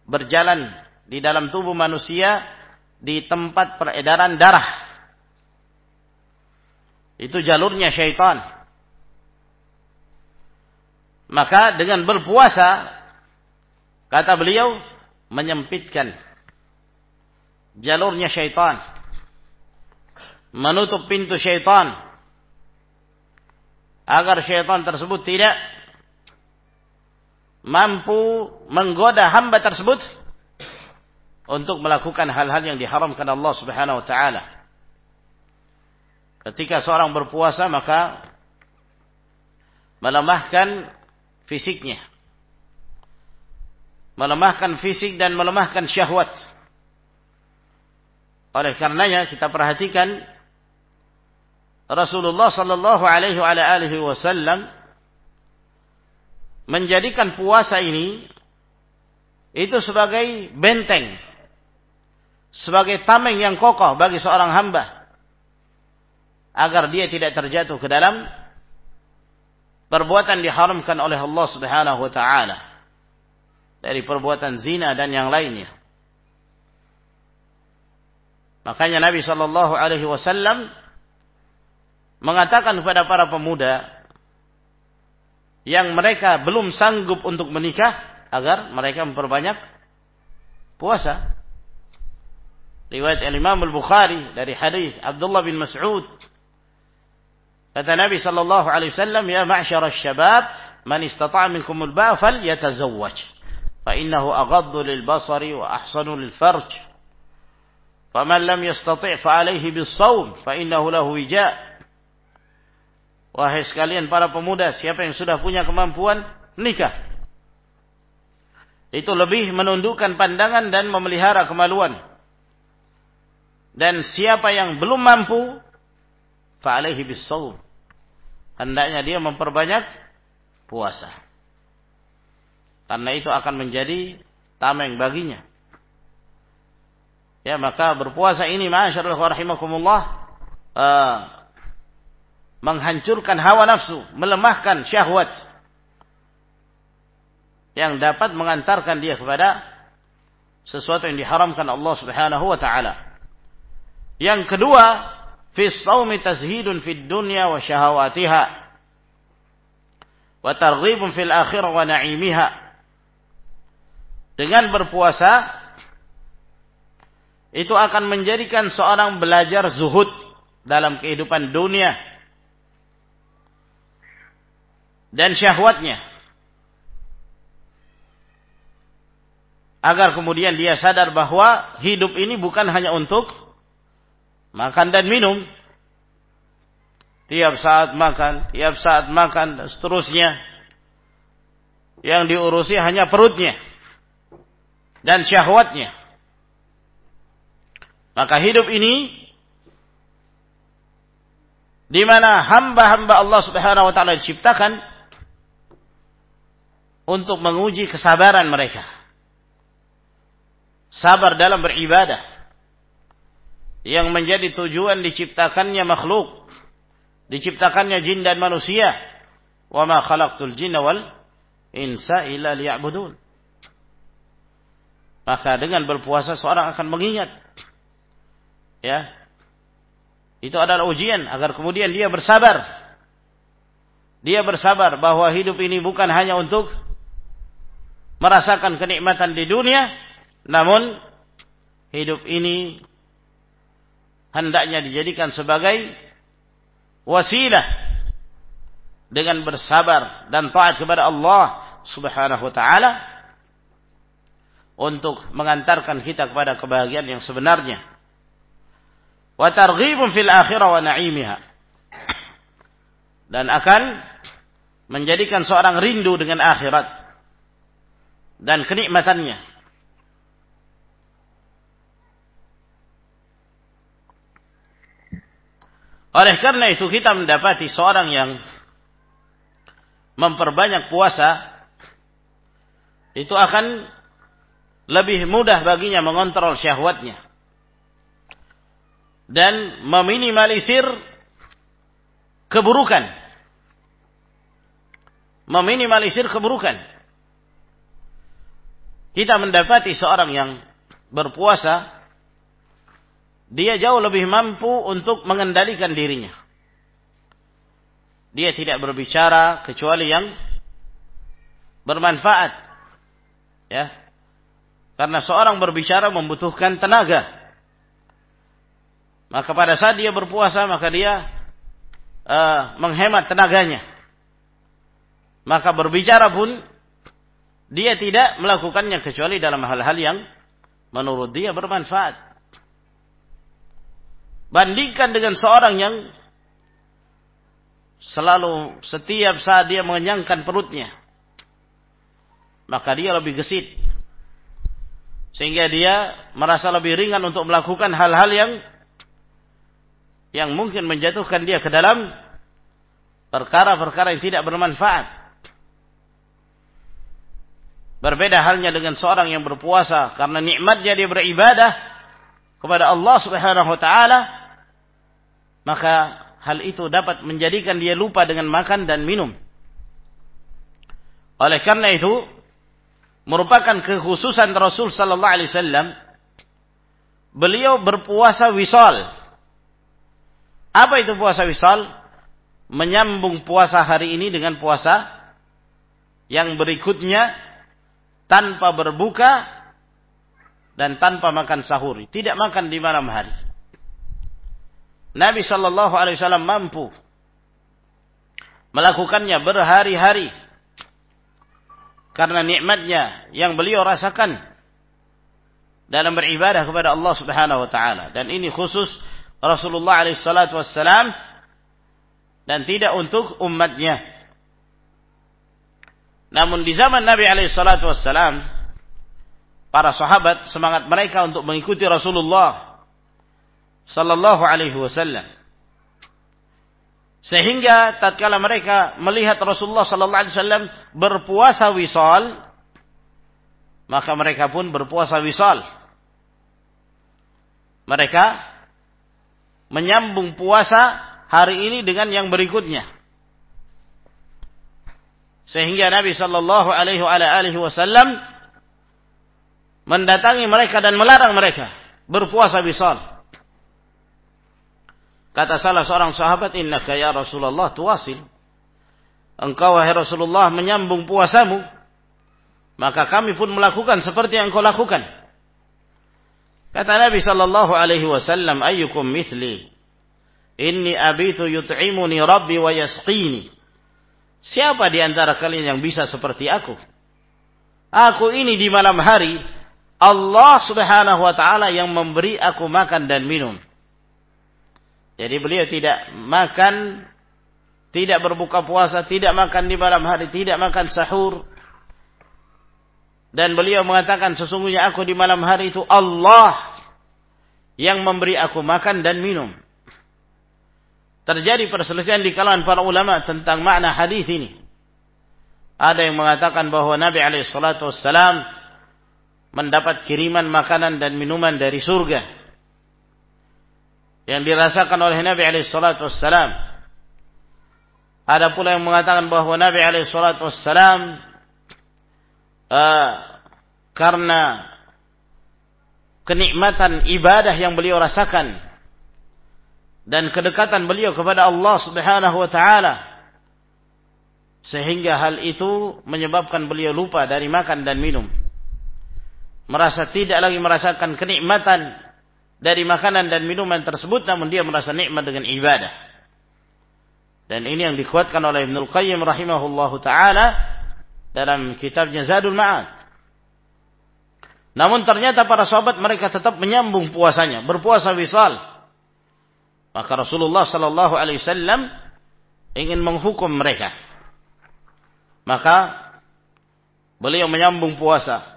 berjalan di dalam tubuh manusia di tempat peredaran darah. Itu jalurnya syaitan. Maka dengan berpuasa kata beliau menyempitkan jalurnya syaitan menutup pintu syaitan agar syaitan tersebut tidak mampu menggoda hamba tersebut untuk melakukan hal-hal yang diharamkan Allah Subhanahu wa taala. Ketika seorang berpuasa maka melemahkan fisiknya. Melemahkan fisik dan melemahkan syahwat. Oleh karenanya kita perhatikan Rasulullah sallallahu alaihi wasallam menjadikan puasa ini itu sebagai benteng sebagai tameng yang kokoh bagi seorang hamba agar dia tidak terjatuh ke dalam perbuatan diharamkan oleh Allah Subhanahu wa taala dari perbuatan zina dan yang lainnya. Makanya Nabi sallallahu alaihi wasallam mengatakan kepada para pemuda yang mereka belum sanggup untuk menikah agar mereka memperbanyak puasa. Riwayat Imam Al-Bukhari dari hadis Abdullah bin Mas'ud. Kata Nabi sallallahu alaihi wasallam ya ma'syar asy-syabab man istata'a minkum al-ba'a falyatazawwaj. Fa innahu aghaddu lil-basari wa ahsanu lil-farj faman lam yastati' fa alayhi bis-shawm fa wija' Wahai sekalian para pemuda, siapa yang sudah punya kemampuan, nikah. Itu lebih menundukkan pandangan dan memelihara kemaluan. Dan siapa yang belum mampu, fa'alaihi bisawm. Hendaknya dia memperbanyak puasa. Karena itu akan menjadi tameng baginya. Ya, maka berpuasa ini, masyarakat rahimakumullah, uh, menghancurkan hawa nafsu, melemahkan syahwat yang dapat mengantarkan dia kepada sesuatu yang diharamkan Allah Subhanahu wa taala. Yang kedua, fi shaumi tazhidun fid dunya wa syahawatiha wa targhibun fil akhirah wa na'imiha. Dengan berpuasa itu akan menjadikan seorang belajar zuhud dalam kehidupan dunia. Dan syahwatnya. Agar kemudian dia sadar bahwa hidup ini bukan hanya untuk makan dan minum. Tiap saat makan tiap saat makan dan seterusnya. Yang diurusi hanya perutnya. Dan syahwatnya maka hidup ini di mana hamba-hamba Allah Subhanahu wa taala diciptakan untuk menguji kesabaran mereka. Sabar dalam beribadah. Yang menjadi tujuan diciptakannya makhluk. Diciptakannya jin dan manusia. Wa ma khalaqtul jinna wal insa illa liya'budun. Maka dengan berpuasa seorang akan mengingat. Ya. Itu adalah ujian agar kemudian dia bersabar. Dia bersabar bahwa hidup ini bukan hanya untuk merasakan kenikmatan di dunia, namun hidup ini hendaknya dijadikan sebagai wasilah dengan bersabar dan taat kepada Allah Subhanahu wa taala untuk mengantarkan kita kepada kebahagiaan yang sebenarnya. Wa targhibun fil akhirah wa na'imiha. Dan akan menjadikan seorang rindu dengan akhirat dan kenikmatannya. Oleh karena itu kita mendapati seorang yang memperbanyak puasa itu akan lebih mudah baginya mengontrol syahwatnya dan meminimalisir keburukan. Meminimalisir keburukan. Kita mendapati seorang yang berpuasa dia jauh lebih mampu untuk mengendalikan dirinya. Dia tidak berbicara kecuali yang bermanfaat ya. Karena seorang berbicara membutuhkan tenaga. Maka pada saat dia berpuasa, maka dia uh, menghemat tenaganya. Maka berbicara pun dia tidak melakukannya kecuali dalam hal-hal yang menurut dia bermanfaat. Bandingkan dengan seorang yang selalu setiap saat dia mengenyangkan perutnya. Maka dia lebih gesit sehingga dia merasa lebih ringan untuk melakukan hal-hal yang yang mungkin menjatuhkan dia ke dalam perkara-perkara yang tidak bermanfaat. Berbeda halnya dengan seorang yang berpuasa karena nikmatnya dia beribadah kepada Allah Subhanahu wa taala maka hal itu dapat menjadikan dia lupa dengan makan dan minum. Oleh karena itu merupakan kekhususan Rasul sallallahu alaihi wasallam beliau berpuasa wisal apa itu puasa wisal? Menyambung puasa hari ini dengan puasa yang berikutnya tanpa berbuka dan tanpa makan sahur. Tidak makan di malam hari. Nabi sallallahu alaihi wasallam mampu melakukannya berhari-hari karena nikmatnya yang beliau rasakan dalam beribadah kepada Allah Subhanahu wa taala. Dan ini khusus Rasulullah alaihi salatu wassalam dan tidak untuk umatnya. Namun di zaman Nabi alaihi salatu wassalam para sahabat semangat mereka untuk mengikuti Rasulullah sallallahu alaihi wasallam sehingga tatkala mereka melihat Rasulullah sallallahu alaihi wasallam berpuasa wisal, maka mereka pun berpuasa wisal. Mereka menyambung puasa hari ini dengan yang berikutnya. Sehingga Nabi sallallahu alaihi wasallam mendatangi mereka dan melarang mereka berpuasa wisal. Kata salah seorang sahabat, Innaka ya Rasulullah tuasil. Engkau wahai Rasulullah menyambung puasamu. Maka kami pun melakukan seperti yang kau lakukan. Kata Nabi sallallahu alaihi wasallam, ayyukum mithli. Inni abitu yut'imuni rabbi wa yasqini. Siapa di antara kalian yang bisa seperti aku? Aku ini di malam hari, Allah subhanahu wa ta'ala yang memberi aku makan dan minum. Jadi beliau tidak makan, tidak berbuka puasa, tidak makan di malam hari, tidak makan sahur. Dan beliau mengatakan sesungguhnya aku di malam hari itu Allah yang memberi aku makan dan minum. Terjadi perselisihan di kalangan para ulama tentang makna hadis ini. Ada yang mengatakan bahwa Nabi alaihissalatu wassalam mendapat kiriman makanan dan minuman dari surga yang dirasakan oleh Nabi alaihi salatu wassalam. Ada pula yang mengatakan bahwa Nabi alaihi salatu wassalam uh, karena kenikmatan ibadah yang beliau rasakan dan kedekatan beliau kepada Allah Subhanahu wa taala sehingga hal itu menyebabkan beliau lupa dari makan dan minum merasa tidak lagi merasakan kenikmatan dari makanan dan minuman tersebut namun dia merasa nikmat dengan ibadah. Dan ini yang dikuatkan oleh Ibnul Qayyim rahimahullahu taala dalam kitabnya Zadul Ma'ad. Namun ternyata para sahabat mereka tetap menyambung puasanya, berpuasa wisal. Maka Rasulullah sallallahu alaihi wasallam ingin menghukum mereka. Maka beliau menyambung puasa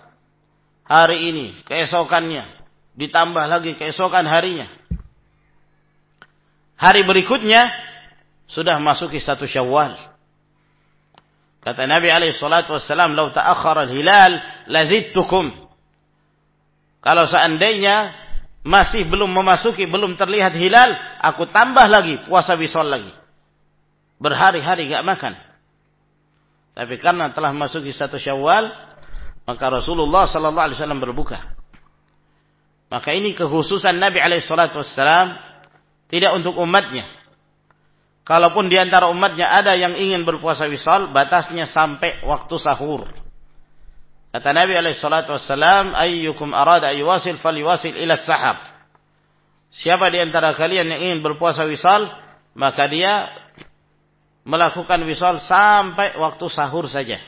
hari ini, keesokannya, ditambah lagi keesokan harinya. Hari berikutnya sudah masuki satu Syawal. Kata Nabi alaihi salatu wassalam, "Lau ta'akhkhara al-hilal lazidtukum." Kalau seandainya masih belum memasuki, belum terlihat hilal, aku tambah lagi puasa wisol lagi. Berhari-hari gak makan. Tapi karena telah masuki satu syawal, maka Rasulullah sallallahu alaihi wasallam berbuka. Maka ini kekhususan Nabi alaihi wassalam tidak untuk umatnya. Kalaupun di antara umatnya ada yang ingin berpuasa wisal, batasnya sampai waktu sahur. Kata Nabi alaihi salatu wassalam, ayyukum arada ayyuwasil faliwasil ila sahab. Siapa di antara kalian yang ingin berpuasa wisal, maka dia melakukan wisal sampai waktu sahur saja.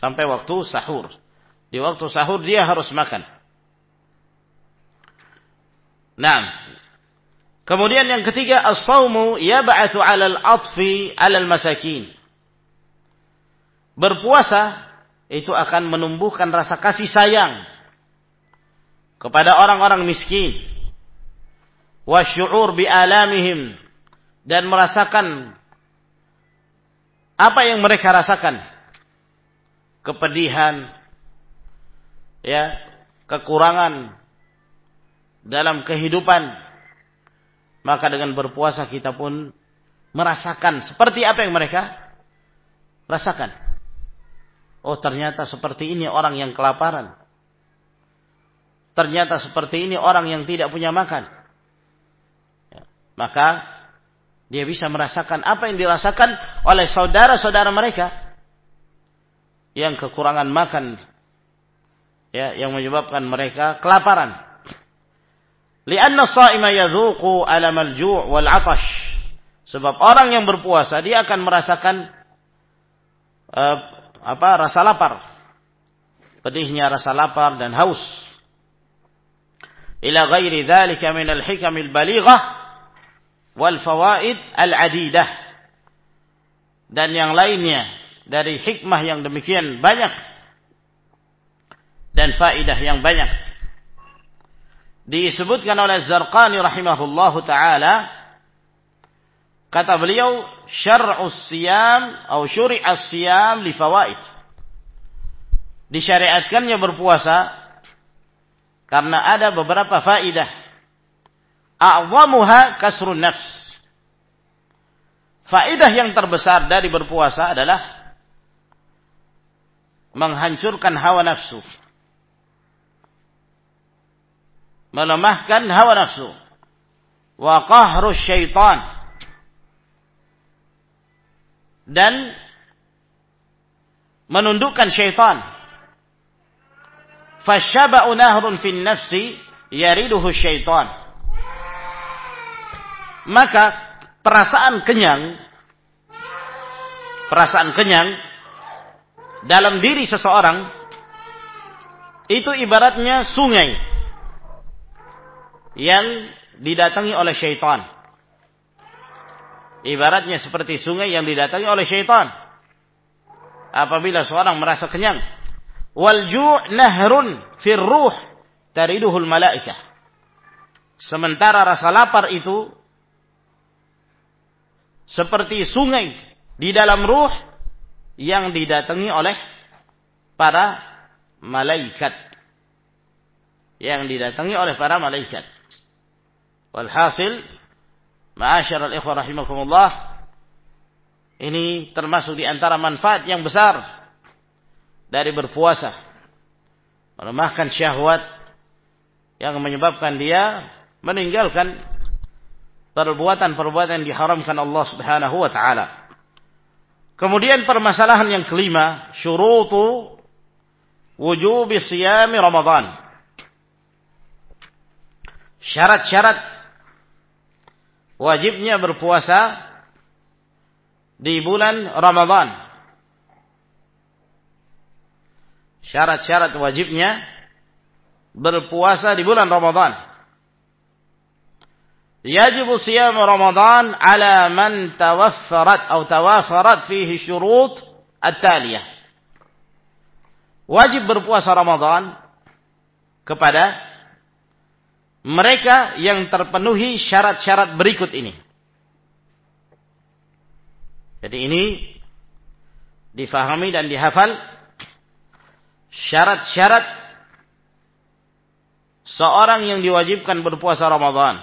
Sampai waktu sahur. Di waktu sahur dia harus makan. Nah, kemudian yang ketiga as-saumu yab'atsu 'alal 'atfi 'alal masakin. Berpuasa itu akan menumbuhkan rasa kasih sayang kepada orang-orang miskin. Wasyu'ur bi'alamihim dan merasakan apa yang mereka rasakan. Kepedihan ya kekurangan dalam kehidupan. Maka dengan berpuasa kita pun merasakan seperti apa yang mereka rasakan Oh ternyata seperti ini orang yang kelaparan. Ternyata seperti ini orang yang tidak punya makan. Ya. Maka dia bisa merasakan apa yang dirasakan oleh saudara-saudara mereka yang kekurangan makan ya yang menyebabkan mereka kelaparan. Lianna sha'ima yadhuqu alam al-ju' wal. Sebab orang yang berpuasa dia akan merasakan uh, apa rasa lapar. Pedihnya rasa lapar dan haus. Ila ghairi dzalika min al-hikam al-balighah wal fawaid al-adidah. Dan yang lainnya dari hikmah yang demikian banyak dan faidah yang banyak. Disebutkan oleh Zarqani rahimahullahu taala kata beliau syar'us siyam atau syuri'as siyam li fawaid. Disyariatkannya berpuasa karena ada beberapa faidah. A'zamuha kasrun nafs. Faidah yang terbesar dari berpuasa adalah menghancurkan hawa nafsu. Melemahkan hawa nafsu. Wa qahru syaitan dan menundukkan syaitan. Fasyaba'u nahrun fin nafsi yariduhu syaitan. Maka perasaan kenyang perasaan kenyang dalam diri seseorang itu ibaratnya sungai yang didatangi oleh syaitan. Ibaratnya seperti sungai yang didatangi oleh syaitan. Apabila seorang merasa kenyang. Wal ju' nahrun fir ruh tariduhul malaikah. Sementara rasa lapar itu seperti sungai di dalam ruh yang didatangi oleh para malaikat. Yang didatangi oleh para malaikat. Walhasil Ma'asyiral ikhwah rahimakumullah. Ini termasuk di antara manfaat yang besar dari berpuasa. Melemahkan syahwat yang menyebabkan dia meninggalkan perbuatan-perbuatan yang diharamkan Allah Subhanahu wa taala. Kemudian permasalahan yang kelima, syurutu wujubi siyami Ramadan. Syarat-syarat wajibnya berpuasa di bulan Ramadhan. Syarat-syarat wajibnya berpuasa di bulan Ramadhan. Yajib siyam Ramadhan ala man tawaffarat atau tawafarat fihi syurut at-taliyah. Wajib berpuasa Ramadhan kepada mereka yang terpenuhi syarat-syarat berikut ini. Jadi ini difahami dan dihafal syarat-syarat seorang yang diwajibkan berpuasa Ramadan.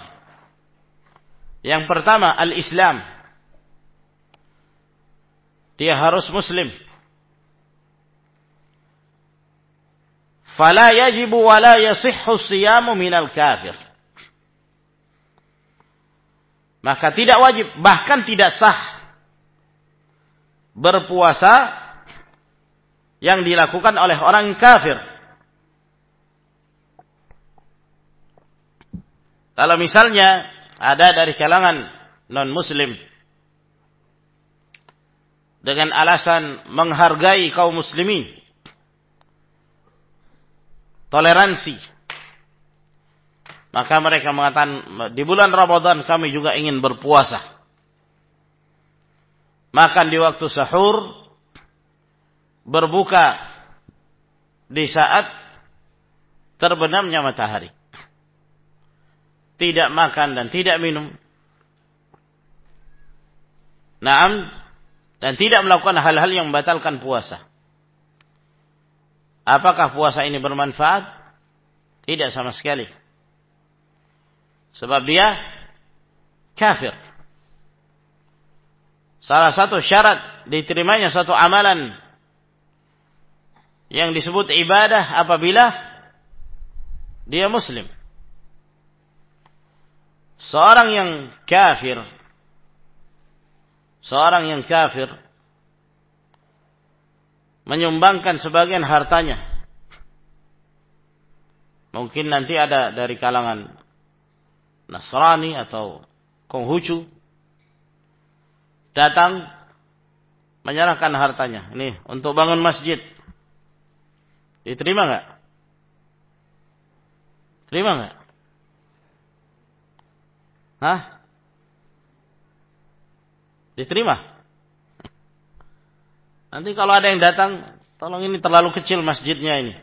Yang pertama al-Islam. Dia harus muslim. Fala yajibu wa la yasihhu siyamu kafir. Maka tidak wajib, bahkan tidak sah berpuasa yang dilakukan oleh orang kafir. Kalau misalnya ada dari kalangan non-muslim dengan alasan menghargai kaum muslimin toleransi maka mereka mengatakan di bulan Ramadan kami juga ingin berpuasa makan di waktu sahur berbuka di saat terbenamnya matahari tidak makan dan tidak minum. Naam dan tidak melakukan hal-hal yang membatalkan puasa. Apakah puasa ini bermanfaat? Tidak sama sekali. Sebab dia kafir. Salah satu syarat diterimanya satu amalan yang disebut ibadah apabila dia muslim. Seorang yang kafir seorang yang kafir menyumbangkan sebagian hartanya. Mungkin nanti ada dari kalangan Nasrani atau Konghucu datang menyerahkan hartanya. Ini untuk bangun masjid. Diterima nggak? Terima nggak? Hah? Diterima? Nanti kalau ada yang datang, tolong ini terlalu kecil masjidnya ini.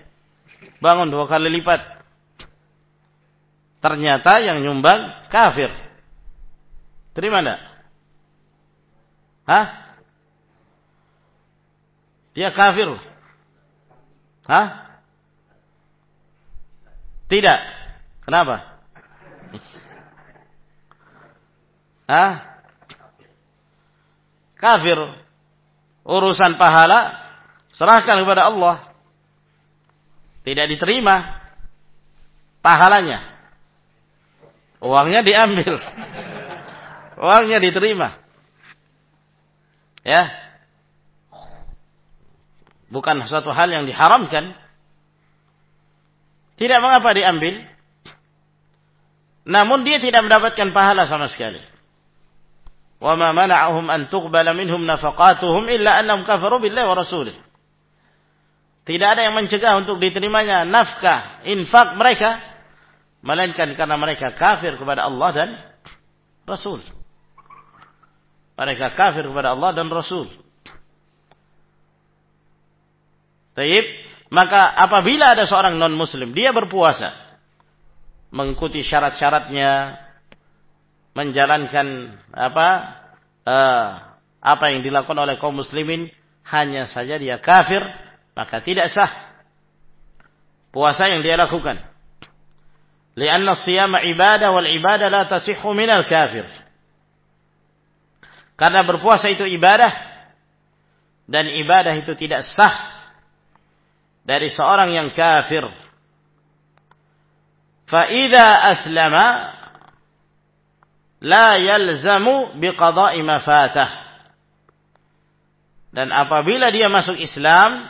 Bangun dua kali lipat. Ternyata yang nyumbang kafir. Terima enggak? Hah? Dia kafir. Hah? Tidak. Kenapa? Hah? Kafir. Urusan pahala serahkan kepada Allah. Tidak diterima pahalanya. Uangnya diambil. Uangnya diterima. Ya. Bukan suatu hal yang diharamkan. Tidak mengapa diambil. Namun dia tidak mendapatkan pahala sama sekali wa ma mana'ahum an tuqbala minhum nafaqatuhum illa annahum kafaru billahi. Tidak ada yang mencegah untuk diterimanya nafkah, infak mereka melainkan karena mereka kafir kepada Allah dan Rasul. Mereka kafir kepada Allah dan Rasul. Taib, maka apabila ada seorang non muslim dia berpuasa mengikuti syarat-syaratnya menjalankan apa uh, apa yang dilakukan oleh kaum muslimin hanya saja dia kafir maka tidak sah puasa yang dia lakukan. Lianna siyama ibadah wal ibadah la tasihhu minal kafir. Karena berpuasa itu ibadah dan ibadah itu tidak sah dari seorang yang kafir. Fa aslama la yalzamu biqada'i ma fatah. Dan apabila dia masuk Islam,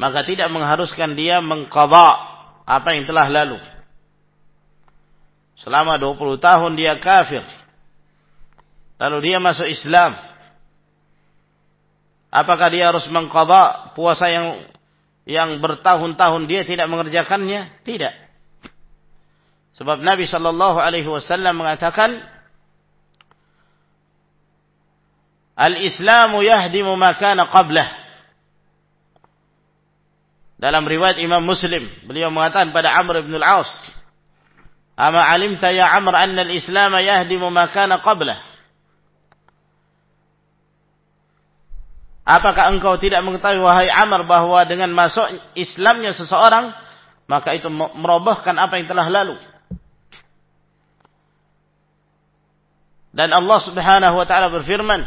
maka tidak mengharuskan dia mengqada apa yang telah lalu. Selama 20 tahun dia kafir. Lalu dia masuk Islam. Apakah dia harus mengqada puasa yang yang bertahun-tahun dia tidak mengerjakannya? Tidak. Sebab Nabi Shallallahu Alaihi Wasallam mengatakan, Al-Islamu yahdimu makana qablah. Dalam riwayat Imam Muslim, beliau mengatakan pada Amr ibn al-Aus, Ama alimta ya Amr anna al-Islam yahdimu makana qablah. Apakah engkau tidak mengetahui wahai Amr bahwa dengan masuk Islamnya seseorang maka itu merobohkan apa yang telah lalu. Dan Allah Subhanahu wa taala berfirman,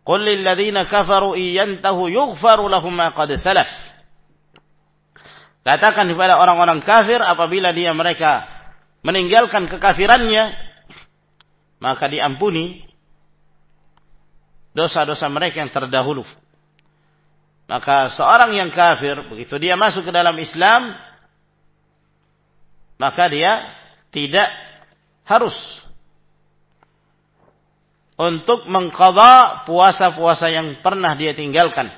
"Qul lil ladzina kafaru iyantahu yughfaru lahum ma qad salaf." Katakan kepada orang-orang kafir apabila dia mereka meninggalkan kekafirannya, maka diampuni dosa-dosa mereka yang terdahulu. Maka seorang yang kafir, begitu dia masuk ke dalam Islam, maka dia tidak harus untuk mengqadha puasa-puasa yang pernah dia tinggalkan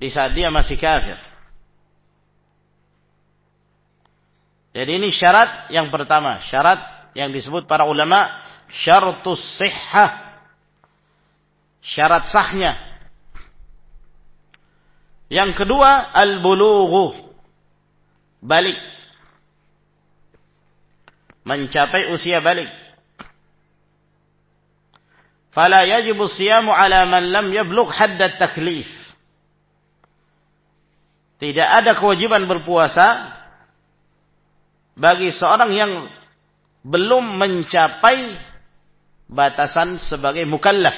di saat dia masih kafir. Jadi ini syarat yang pertama, syarat yang disebut para ulama syaratus sihhah. Syarat sahnya. Yang kedua al-bulughu. Balik. Mencapai usia balik. Fala yajibu siyamu ala man lam yablugh haddat taklif. Tidak ada kewajiban berpuasa bagi seorang yang belum mencapai batasan sebagai mukallaf.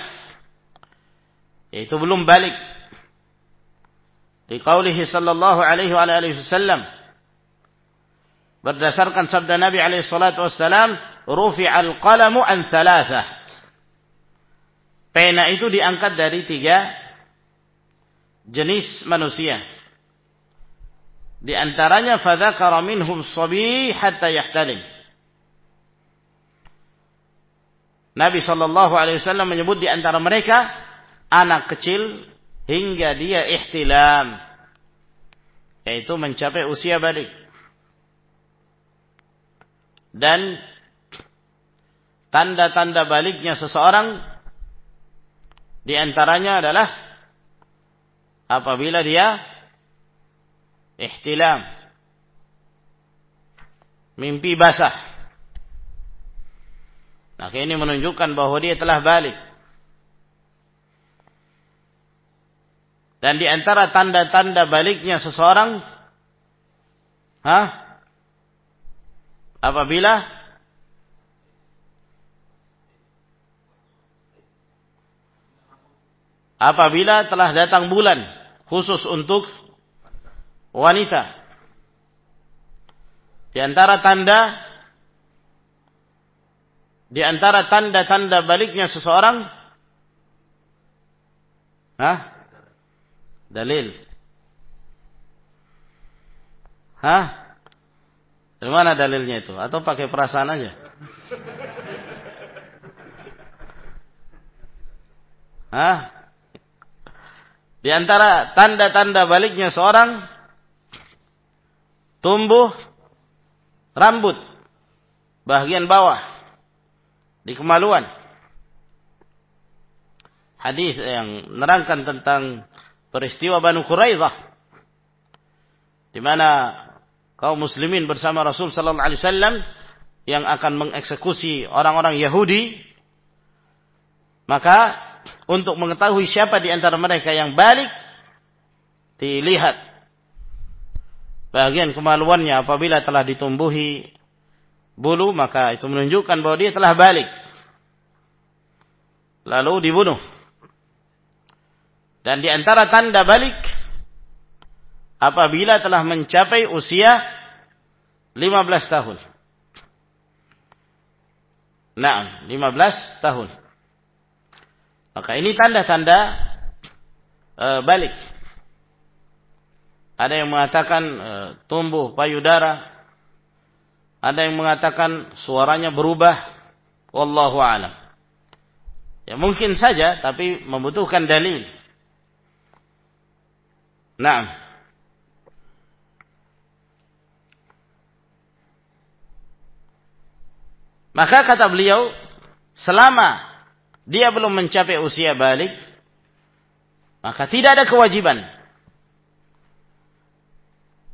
Yaitu belum balik. Di qaulihi sallallahu alaihi wa alihi wasallam berdasarkan sabda Nabi alaihi salatu wasallam rufi'al qalamu an thalathah Pena itu diangkat dari tiga jenis manusia. Di antaranya fadzakara minhum sabi hatta yahtalim. Nabi sallallahu alaihi wasallam menyebut di antara mereka anak kecil hingga dia ihtilam yaitu mencapai usia balik. Dan tanda-tanda baliknya seseorang di antaranya adalah apabila dia ihtilam. Mimpi basah. Maka ini menunjukkan bahwa dia telah balik. Dan di antara tanda-tanda baliknya seseorang, ha? Apabila apabila telah datang bulan khusus untuk wanita. Di antara tanda di antara tanda-tanda baliknya seseorang Hah? Dalil. Hah? Dari mana dalilnya itu? Atau pakai perasaan aja? Hah? Di antara tanda-tanda baliknya seorang tumbuh rambut bagian bawah di kemaluan. Hadis yang menerangkan tentang peristiwa Banu Quraidah di mana kaum muslimin bersama Rasul sallallahu alaihi wasallam yang akan mengeksekusi orang-orang Yahudi maka untuk mengetahui siapa di antara mereka yang balik dilihat. Bagian kemaluannya apabila telah ditumbuhi bulu maka itu menunjukkan bahwa dia telah balik. Lalu dibunuh. Dan di antara tanda balik apabila telah mencapai usia 15 tahun. Nah, 15 tahun. Maka ini tanda-tanda e, balik. Ada yang mengatakan e, tumbuh payudara. Ada yang mengatakan suaranya berubah. Wallahu a'lam. Ya mungkin saja tapi membutuhkan dalil. Nah. Maka kata beliau, selama dia belum mencapai usia balik, maka tidak ada kewajiban.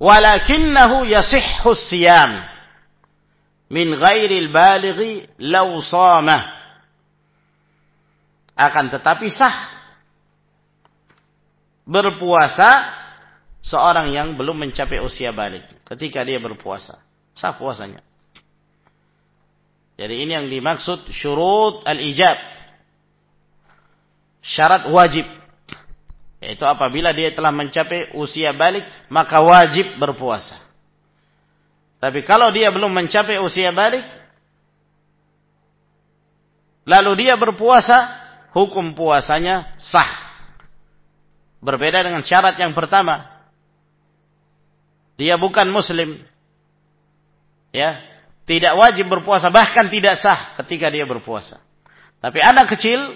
Walakinnahu yasihhu siyam min ghairil balighi law sama. Akan tetapi sah berpuasa seorang yang belum mencapai usia balik ketika dia berpuasa. Sah puasanya. Jadi ini yang dimaksud syurut al-ijab. Syarat wajib. Yaitu apabila dia telah mencapai usia balik, maka wajib berpuasa. Tapi kalau dia belum mencapai usia balik, lalu dia berpuasa, hukum puasanya sah. Berbeda dengan syarat yang pertama. Dia bukan muslim. Ya, tidak wajib berpuasa, bahkan tidak sah ketika dia berpuasa. Tapi anak kecil,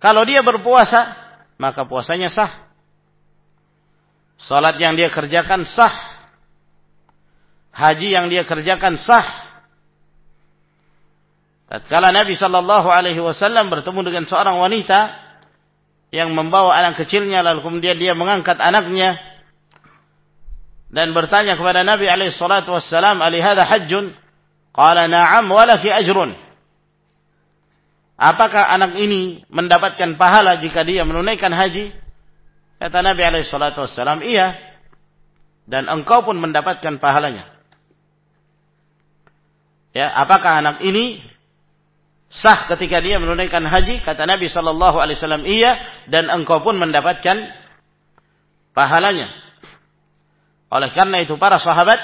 kalau dia berpuasa, maka puasanya sah. Salat yang dia kerjakan sah. Haji yang dia kerjakan sah. Tatkala Nabi Shallallahu Alaihi Wasallam bertemu dengan seorang wanita yang membawa anak kecilnya, lalu kemudian dia mengangkat anaknya dan bertanya kepada Nabi Alaihi Wasallam, "Alihada hajjun?" Qala na'am walaki ajrun. Apakah anak ini mendapatkan pahala jika dia menunaikan haji? Kata Nabi alaihi salatu wassalam, iya. Dan engkau pun mendapatkan pahalanya. Ya, apakah anak ini sah ketika dia menunaikan haji? Kata Nabi sallallahu alaihi wasallam, iya dan engkau pun mendapatkan pahalanya. Oleh karena itu para sahabat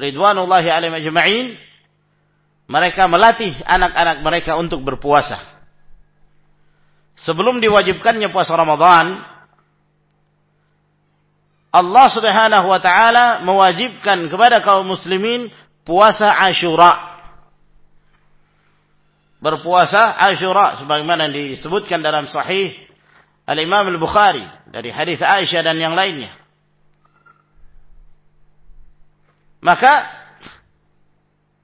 ridwanullahi alaihim ajma'in mereka melatih anak-anak mereka untuk berpuasa sebelum diwajibkannya puasa Ramadan, Allah Subhanahu wa taala mewajibkan kepada kaum muslimin puasa Asyura. Berpuasa Asyura sebagaimana disebutkan dalam sahih Al-Imam Al-Bukhari dari hadis Aisyah dan yang lainnya. Maka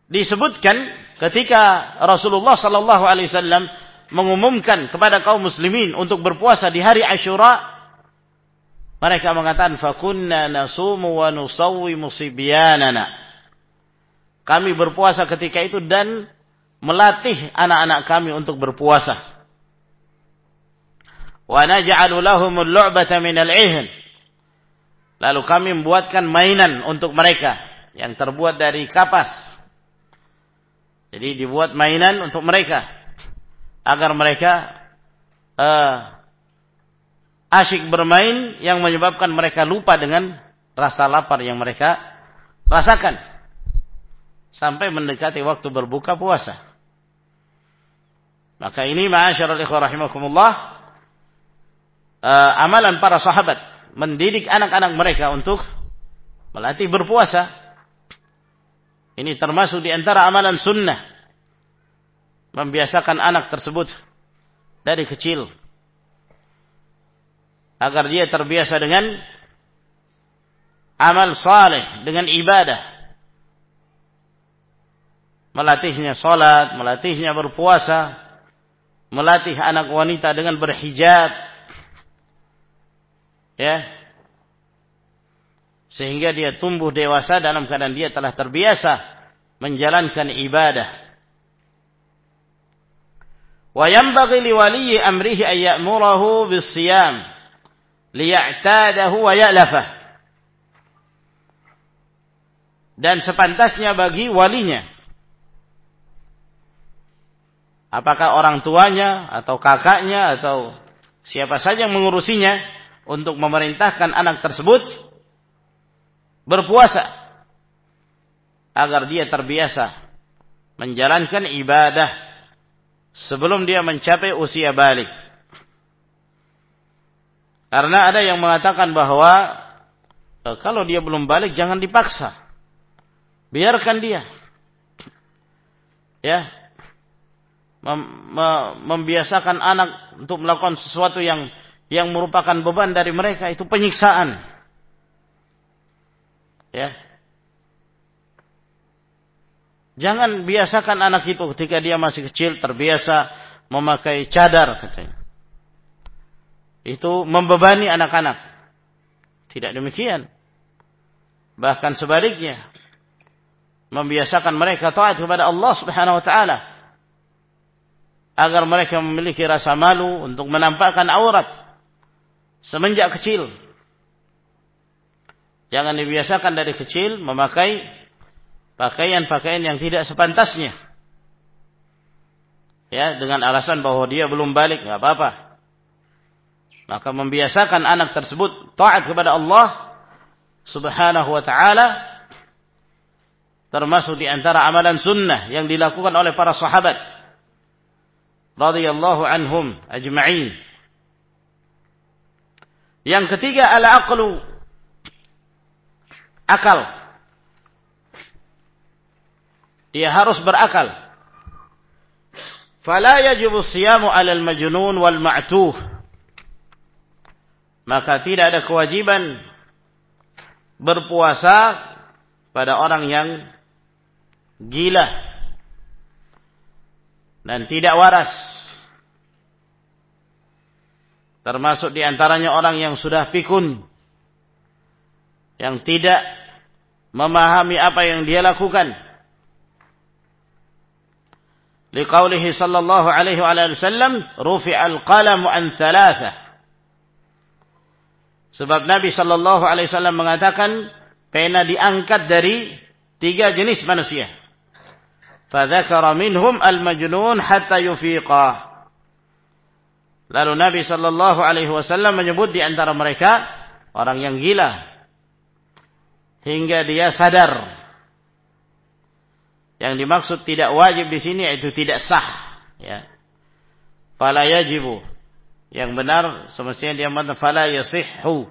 disebutkan ketika Rasulullah sallallahu alaihi wasallam mengumumkan kepada kaum muslimin untuk berpuasa di hari Ashura mereka mengatakan fakunna nasumu wa nusawwimu sibyanana. Kami berpuasa ketika itu dan melatih anak-anak kami untuk berpuasa. Wa naj'alu lahumul lu'bata minal ihn. Lalu kami membuatkan mainan untuk mereka yang terbuat dari kapas. Jadi dibuat mainan untuk mereka agar mereka uh, asyik bermain yang menyebabkan mereka lupa dengan rasa lapar yang mereka rasakan sampai mendekati waktu berbuka puasa. Maka ini ma'asyiral ikhwah rahimakumullah uh, amalan para sahabat mendidik anak-anak mereka untuk melatih berpuasa. Ini termasuk di antara amalan sunnah membiasakan anak tersebut dari kecil agar dia terbiasa dengan amal saleh dengan ibadah. Melatihnya salat melatihnya berpuasa melatih anak wanita dengan berhijab ya sehingga dia tumbuh dewasa dalam keadaan dia telah terbiasa menjalankan ibadah وينبغي لولي أمره أن يأمره بالصيام ليعتاده ويألفه. Dan sepantasnya bagi walinya. Apakah orang tuanya atau kakaknya atau siapa saja yang mengurusinya untuk memerintahkan anak tersebut berpuasa agar dia terbiasa menjalankan ibadah sebelum dia mencapai usia balik. Karena ada yang mengatakan bahwa e, kalau dia belum balik jangan dipaksa. Biarkan dia. Ya. Mem membiasakan anak untuk melakukan sesuatu yang yang merupakan beban dari mereka itu penyiksaan. Ya. Jangan biasakan anak itu ketika dia masih kecil terbiasa memakai cadar katanya. Itu membebani anak-anak. Tidak demikian. Bahkan sebaliknya. Membiasakan mereka taat kepada Allah subhanahu wa ta'ala. Agar mereka memiliki rasa malu untuk menampakkan aurat. Semenjak kecil. Jangan dibiasakan dari kecil memakai pakaian-pakaian yang tidak sepantasnya. Ya, dengan alasan bahwa dia belum balik, nggak apa-apa. Maka membiasakan anak tersebut taat kepada Allah Subhanahu wa taala termasuk di antara amalan sunnah yang dilakukan oleh para sahabat radhiyallahu anhum ajma'in. Yang ketiga al-aqlu akal dia harus berakal. Fala yajibu siyamu 'alal majnun wal ma'tuh. Maka tidak ada kewajiban berpuasa pada orang yang gila dan tidak waras. Termasuk di antaranya orang yang sudah pikun. Yang tidak memahami apa yang dia lakukan liqaulihi sallallahu alaihi wa sallam rufi'al qalamu an thalathah sebab Nabi sallallahu alaihi wasallam mengatakan pena diangkat dari tiga jenis manusia. Fadzakara minhum al-majnun hatta yufiqa. Lalu Nabi sallallahu alaihi wasallam menyebut di antara mereka orang yang gila hingga dia sadar yang dimaksud tidak wajib di sini itu tidak sah. Ya. Fala yajibu. Yang benar semestinya dia mengatakan fala yasihhu.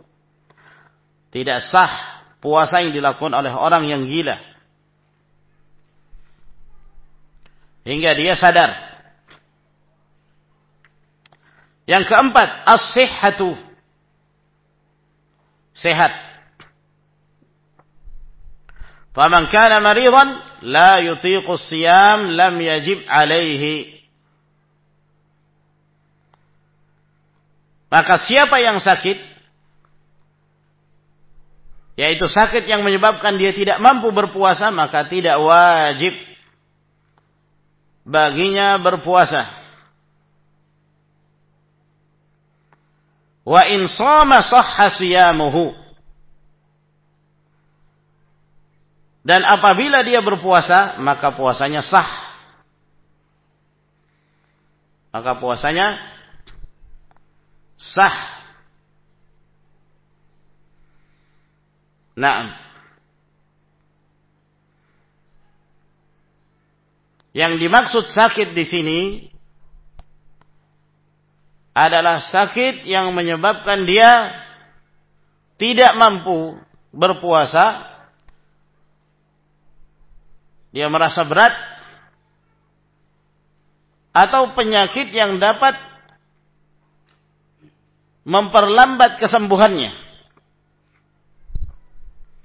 Tidak sah puasa yang dilakukan oleh orang yang gila. Hingga dia sadar. Yang keempat, as-sihhatu. Sehat. Faman kana maridan la yutiqu siyam lam yajib alaihi. Maka siapa yang sakit yaitu sakit yang menyebabkan dia tidak mampu berpuasa maka tidak wajib baginya berpuasa. Wa in shama sahha siyamuhu. Dan apabila dia berpuasa, maka puasanya sah. Maka puasanya sah. Nah, yang dimaksud sakit di sini adalah sakit yang menyebabkan dia tidak mampu berpuasa dia merasa berat atau penyakit yang dapat memperlambat kesembuhannya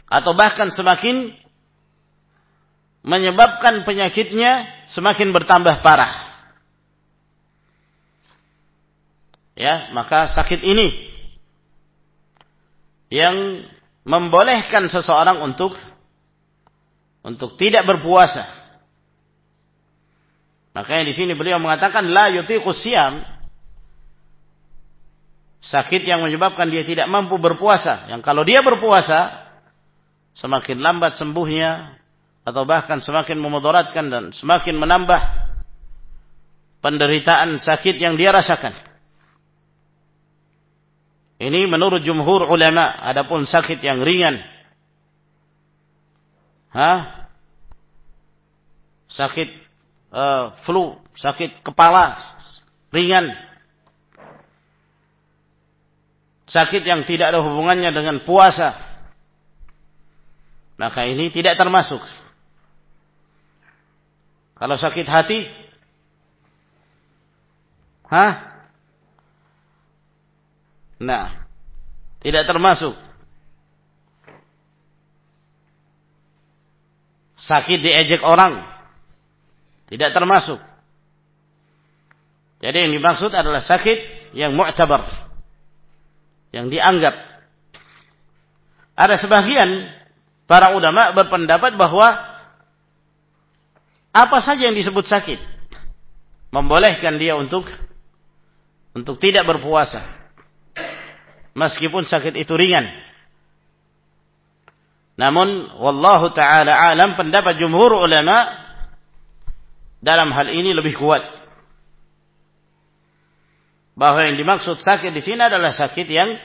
atau bahkan semakin menyebabkan penyakitnya semakin bertambah parah. Ya, maka sakit ini yang membolehkan seseorang untuk untuk tidak berpuasa. Makanya di sini beliau mengatakan la yutiqu siyam. Sakit yang menyebabkan dia tidak mampu berpuasa. Yang kalau dia berpuasa semakin lambat sembuhnya atau bahkan semakin memudaratkan dan semakin menambah penderitaan sakit yang dia rasakan. Ini menurut jumhur ulama, adapun sakit yang ringan. Hah? sakit uh, flu, sakit kepala ringan, sakit yang tidak ada hubungannya dengan puasa, maka ini tidak termasuk. Kalau sakit hati, hah? Nah, tidak termasuk. Sakit diejek orang, Tidak termasuk. Jadi yang dimaksud adalah sakit yang mu'tabar. Yang dianggap. Ada sebagian para ulama berpendapat bahwa apa saja yang disebut sakit membolehkan dia untuk untuk tidak berpuasa. Meskipun sakit itu ringan. Namun wallahu taala alam pendapat jumhur ulama dalam hal ini lebih kuat. Bahwa yang dimaksud sakit di sini adalah sakit yang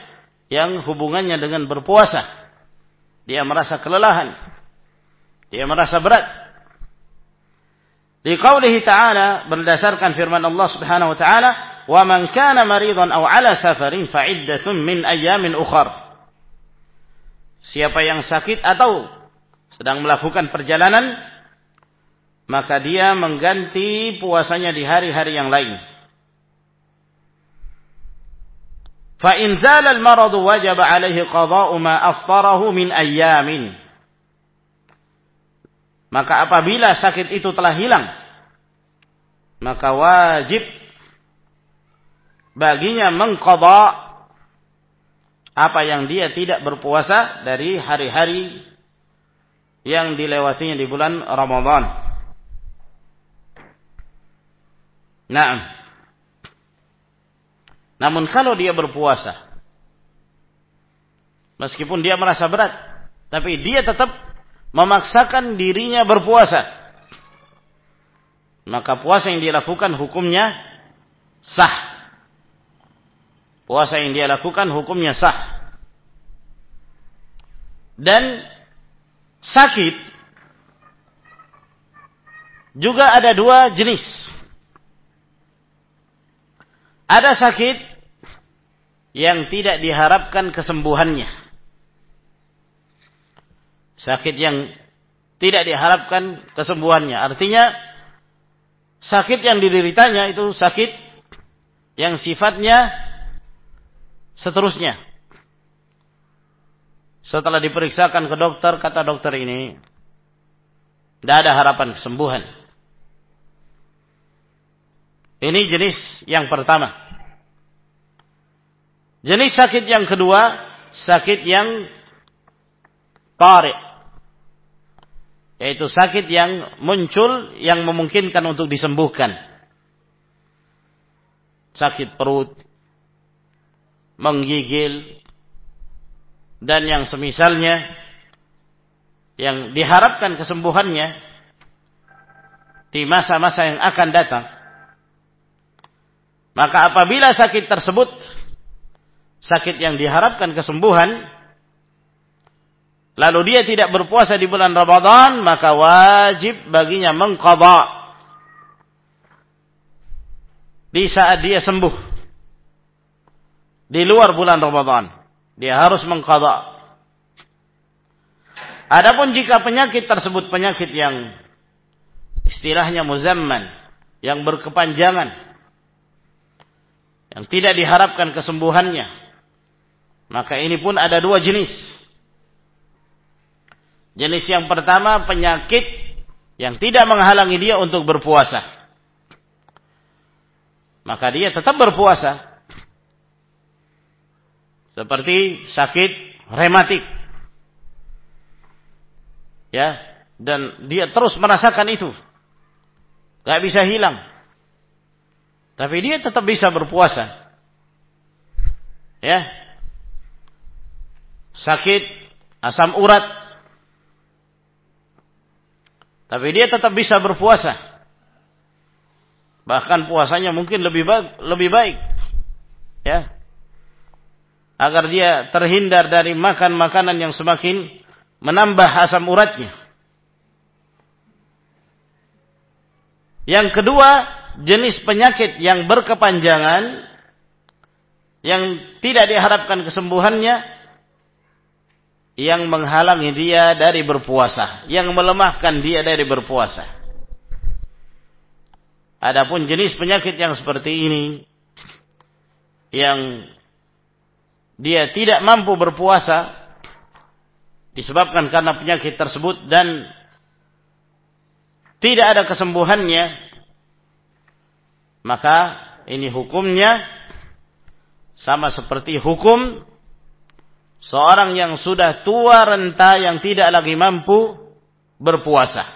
yang hubungannya dengan berpuasa. Dia merasa kelelahan. Dia merasa berat. Di qaulihi ta'ala berdasarkan firman Allah Subhanahu wa taala, "Wa man kana maridan aw 'ala safarin fa iddatun min ayyamin ukhra." Siapa yang sakit atau sedang melakukan perjalanan maka dia mengganti puasanya di hari-hari yang lain. Fa in zala al-marad wajib alaihi qada'u ma aftarahu min. Maka apabila sakit itu telah hilang, maka wajib baginya mengqada apa yang dia tidak berpuasa dari hari-hari yang dilewatinya di bulan Ramadan. Nah, namun kalau dia berpuasa, meskipun dia merasa berat, tapi dia tetap memaksakan dirinya berpuasa, maka puasa yang dia lakukan hukumnya sah. Puasa yang dia lakukan hukumnya sah. Dan sakit juga ada dua jenis. Ada sakit yang tidak diharapkan kesembuhannya. Sakit yang tidak diharapkan kesembuhannya. Artinya sakit yang dideritanya itu sakit yang sifatnya seterusnya. Setelah diperiksakan ke dokter, kata dokter ini, tidak ada harapan kesembuhan. Ini jenis yang pertama. Jenis sakit yang kedua, sakit yang tarik. Yaitu sakit yang muncul yang memungkinkan untuk disembuhkan. Sakit perut, menggigil, dan yang semisalnya yang diharapkan kesembuhannya di masa-masa yang akan datang. Maka apabila sakit tersebut sakit yang diharapkan kesembuhan, lalu dia tidak berpuasa di bulan Ramadan, maka wajib baginya mengqadha di saat dia sembuh. Di luar bulan Ramadan, dia harus mengqadha. Adapun jika penyakit tersebut penyakit yang istilahnya muzamman, yang berkepanjangan, yang tidak diharapkan kesembuhannya, maka ini pun ada dua jenis. Jenis yang pertama penyakit yang tidak menghalangi dia untuk berpuasa. Maka dia tetap berpuasa. Seperti sakit rematik. Ya, dan dia terus merasakan itu. Gak bisa hilang. Tapi dia tetap bisa berpuasa. Ya, sakit asam urat. Tapi dia tetap bisa berpuasa. Bahkan puasanya mungkin lebih baik, lebih baik. Ya. Agar dia terhindar dari makan makanan yang semakin menambah asam uratnya. Yang kedua, jenis penyakit yang berkepanjangan yang tidak diharapkan kesembuhannya yang menghalangi dia dari berpuasa, yang melemahkan dia dari berpuasa. Adapun jenis penyakit yang seperti ini yang dia tidak mampu berpuasa disebabkan karena penyakit tersebut dan tidak ada kesembuhannya, maka ini hukumnya sama seperti hukum seorang yang sudah tua renta yang tidak lagi mampu berpuasa.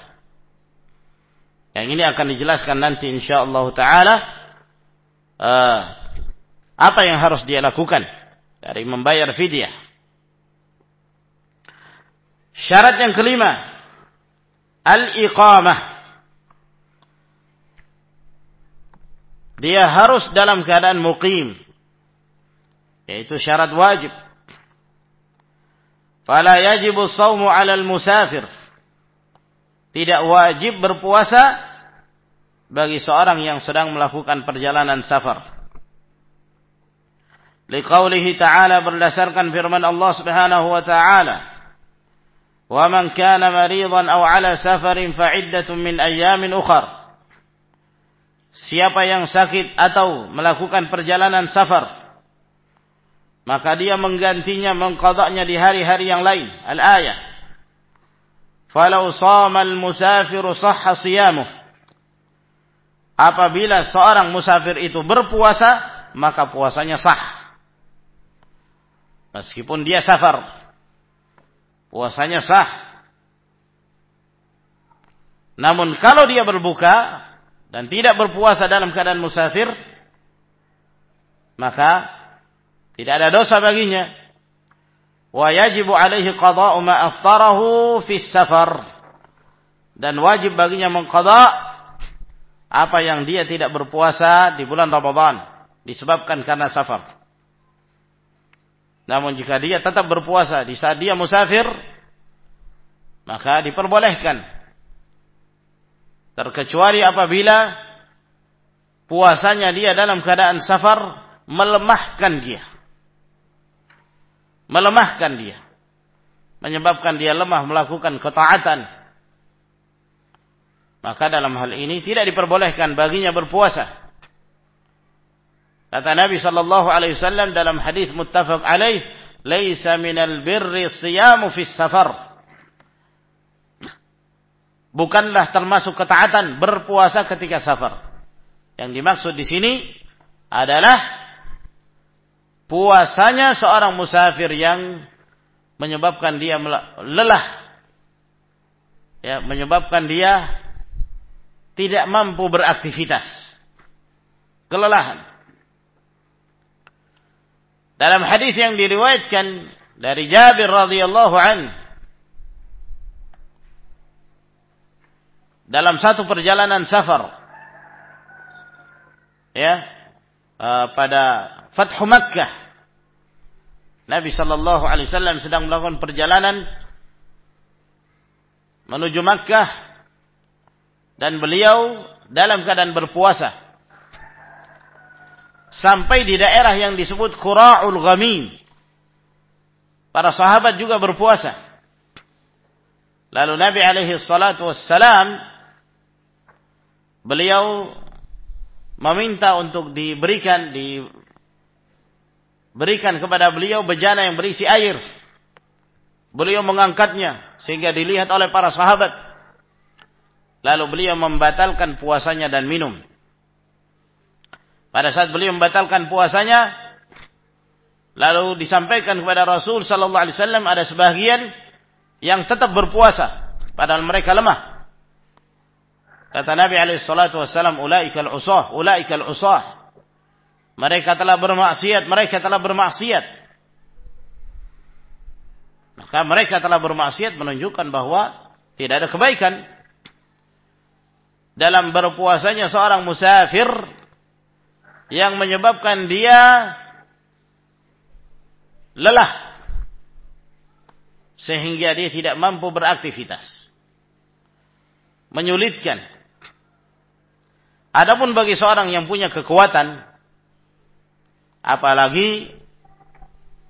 Yang ini akan dijelaskan nanti insyaallah taala uh, apa yang harus dia lakukan dari membayar fidyah. Syarat yang kelima, al-iqamah. Dia harus dalam keadaan muqim. Yaitu syarat wajib. Fala yajibu sawmu 'ala al-musafir. Tidak wajib berpuasa bagi seorang yang sedang melakukan perjalanan safar. Liqaulihi ta'ala berdasarkan firman Allah Subhanahu wa ta'ala. Wa man kana maridan aw 'ala safarin fa'iddatun min ayyamin ukhar. Siapa yang sakit atau melakukan perjalanan safar maka dia menggantinya mengqadanya di hari-hari yang lain. Al-ayah. Falau sama al-musafiru sahha siyamuh apabila seorang musafir itu berpuasa, maka puasanya sah. Meskipun dia safar, puasanya sah. Namun kalau dia berbuka dan tidak berpuasa dalam keadaan musafir, maka tidak ada dosa baginya. Wa yajibu alaihi qada'u ma aftarahu fi safar. Dan wajib baginya mengqada' apa yang dia tidak berpuasa di bulan Ramadan disebabkan karena safar. Namun jika dia tetap berpuasa di saat dia musafir, maka diperbolehkan. Terkecuali apabila puasanya dia dalam keadaan safar melemahkan dia. Melemahkan dia. Menyebabkan dia lemah melakukan ketaatan maka dalam hal ini tidak diperbolehkan baginya berpuasa. Kata Nabi sallallahu alaihi wasallam dalam hadis muttafaq alaih, "Laisa minal birri siyamu fis safar." Bukanlah termasuk ketaatan berpuasa ketika safar. Yang dimaksud di sini adalah puasanya seorang musafir yang menyebabkan dia lelah ya menyebabkan dia tidak mampu beraktivitas. Kelelahan. Dalam hadis yang diriwayatkan dari Jabir radhiyallahu an dalam satu perjalanan safar ya uh, pada Fathu Makkah Nabi sallallahu alaihi wasallam sedang melakukan perjalanan menuju Makkah dan beliau dalam keadaan berpuasa sampai di daerah yang disebut Qura'ul Ghamim para sahabat juga berpuasa. Lalu Nabi alaihi salatu wassalam beliau meminta untuk diberikan diberikan kepada beliau bejana yang berisi air. Beliau mengangkatnya sehingga dilihat oleh para sahabat. Lalu beliau membatalkan puasanya dan minum. Pada saat beliau membatalkan puasanya, lalu disampaikan kepada Rasul sallallahu alaihi wasallam ada sebagian yang tetap berpuasa padahal mereka lemah. Kata Nabi alaihi salatu wasallam, "Ulaikal usah, ulaikal usah." Mereka telah bermaksiat, mereka telah bermaksiat. Maka mereka telah bermaksiat menunjukkan bahwa tidak ada kebaikan dalam berpuasanya seorang musafir yang menyebabkan dia lelah. Sehingga dia tidak mampu beraktivitas. Menyulitkan. Adapun bagi seorang yang punya kekuatan apalagi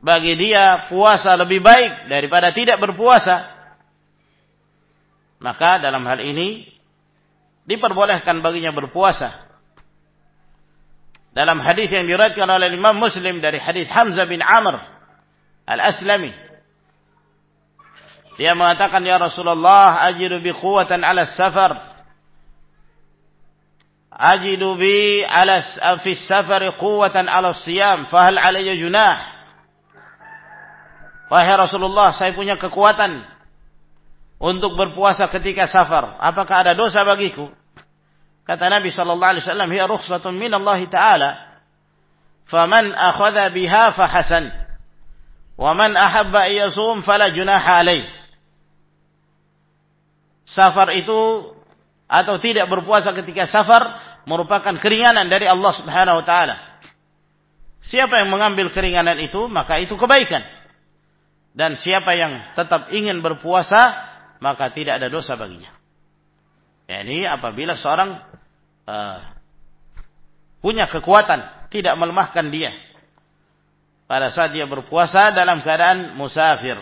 bagi dia puasa lebih baik daripada tidak berpuasa maka dalam hal ini diperbolehkan baginya berpuasa. Dalam hadis yang diriwayatkan oleh Imam Muslim dari hadis Hamzah bin Amr Al-Aslami. Dia mengatakan ya Rasulullah ajidu bi quwwatan 'ala safar. Ajidu bi ala fi safar quwwatan ala siyam fahal alayya junah? Wahai Rasulullah saya punya kekuatan untuk berpuasa ketika safar. Apakah ada dosa bagiku kata Nabi sallallahu alaihi wasallam hiya rukhsatun min Allah taala faman akhadha biha fahasan wa man ahabba yasum fala junaha alaih safar itu atau tidak berpuasa ketika safar merupakan keringanan dari Allah Subhanahu wa taala. Siapa yang mengambil keringanan itu, maka itu kebaikan. Dan siapa yang tetap ingin berpuasa, maka tidak ada dosa baginya. Ya, ini apabila seorang uh, punya kekuatan, tidak melemahkan dia pada saat dia berpuasa dalam keadaan musafir.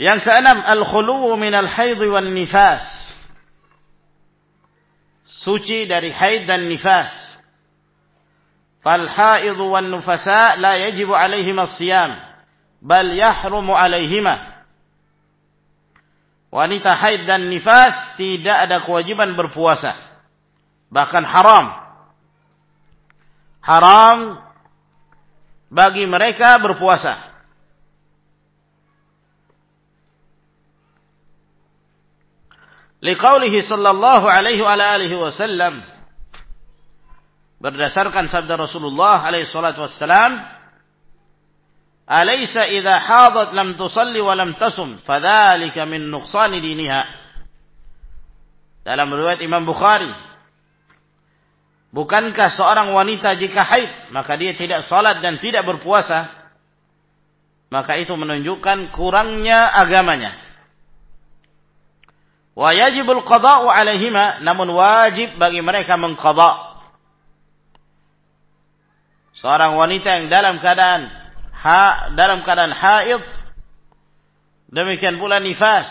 Yang keenam, al-khuluwu al haid wan nifas. Suci dari haid dan nifas. Fal haid wan nufasa la yajibu alaihim as-siyam, bal yahrumu alaihima. Wanita haid dan nifas tidak ada kewajiban berpuasa. Bahkan haram. Haram bagi mereka berpuasa. Liqaulihi sallallahu alaihi wa alihi wasallam berdasarkan sabda Rasulullah alaihi salatu wassalam Alaysa idza hadat lam tusalli wa lam tasum. Fadzalika min nuqsani diniha. Dalam riwayat Imam Bukhari. Bukankah seorang wanita jika haid maka dia tidak salat dan tidak berpuasa maka itu menunjukkan kurangnya agamanya. Wa yajibul qada'u alaihima, namun wajib bagi mereka mengqada. Seorang wanita yang dalam keadaan ha dalam keadaan haid demikian pula nifas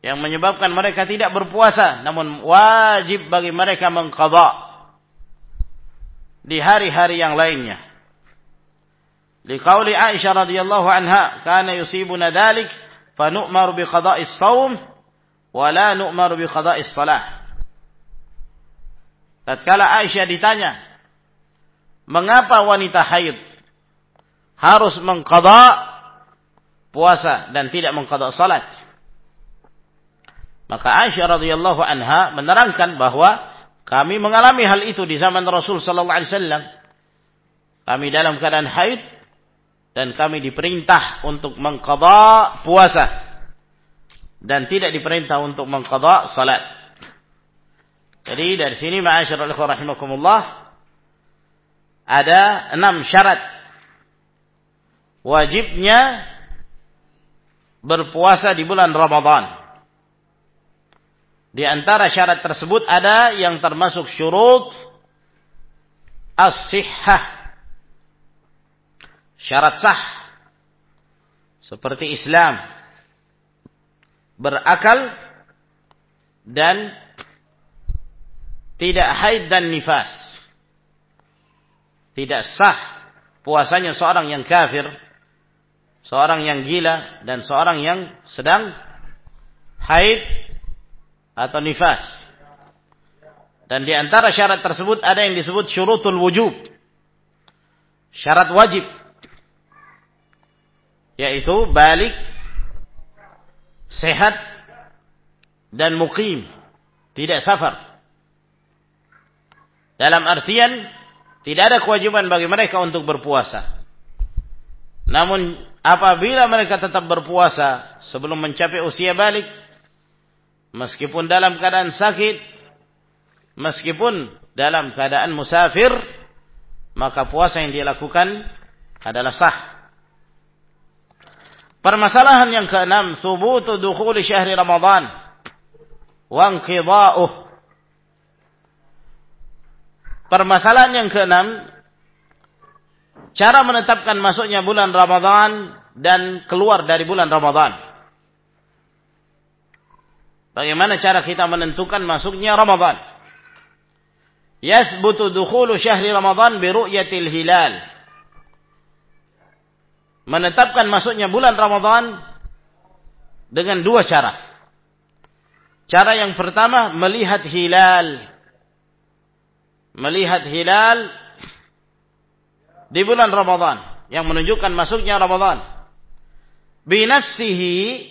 yang menyebabkan mereka tidak berpuasa namun wajib bagi mereka mengqadha di hari-hari yang lainnya. Liqauli Aisyah radhiyallahu anha kana yusibuna dhalik fa nu'maru bi qada'is shaum wa la nu'maru bi qada'is salah tatkala Aisyah ditanya mengapa wanita haid? Harus mengqada puasa dan tidak mengqada salat maka Aisyah radhiyallahu anha menerangkan bahwa kami mengalami hal itu di zaman Rasul sallallahu alaihi wasallam kami dalam keadaan haid dan kami diperintah untuk mengqada puasa dan tidak diperintah untuk mengqada salat. Jadi dari sini ma'asyiral ikhwah rahimakumullah ada enam syarat wajibnya berpuasa di bulan Ramadan. Di antara syarat tersebut ada yang termasuk syurut as-sihhah. Syarat sah. Seperti Islam. Berakal dan tidak haid dan nifas. Tidak sah puasanya seorang yang kafir seorang yang gila dan seorang yang sedang haid atau nifas. Dan di antara syarat tersebut ada yang disebut syurutul wujub. Syarat wajib. Yaitu balik sehat dan mukim tidak safar. Dalam artian tidak ada kewajiban bagi mereka untuk berpuasa. Namun apabila mereka tetap berpuasa sebelum mencapai usia balik meskipun dalam keadaan sakit meskipun dalam keadaan musafir maka puasa yang dia lakukan adalah sah Permasalahan yang keenam, thubutu dukhuli syahri Ramadan wa. Permasalahan yang keenam, cara menetapkan masuknya bulan Ramadan dan keluar dari bulan Ramadan. Bagaimana cara kita menentukan masuknya Ramadan? Yathbutu dukhulu syahri Ramadan bi ru'yatil hilal menetapkan masuknya bulan Ramadan dengan dua cara. Cara yang pertama melihat hilal. Melihat hilal di bulan Ramadan. Yang menunjukkan masuknya Ramadan. Binafsihi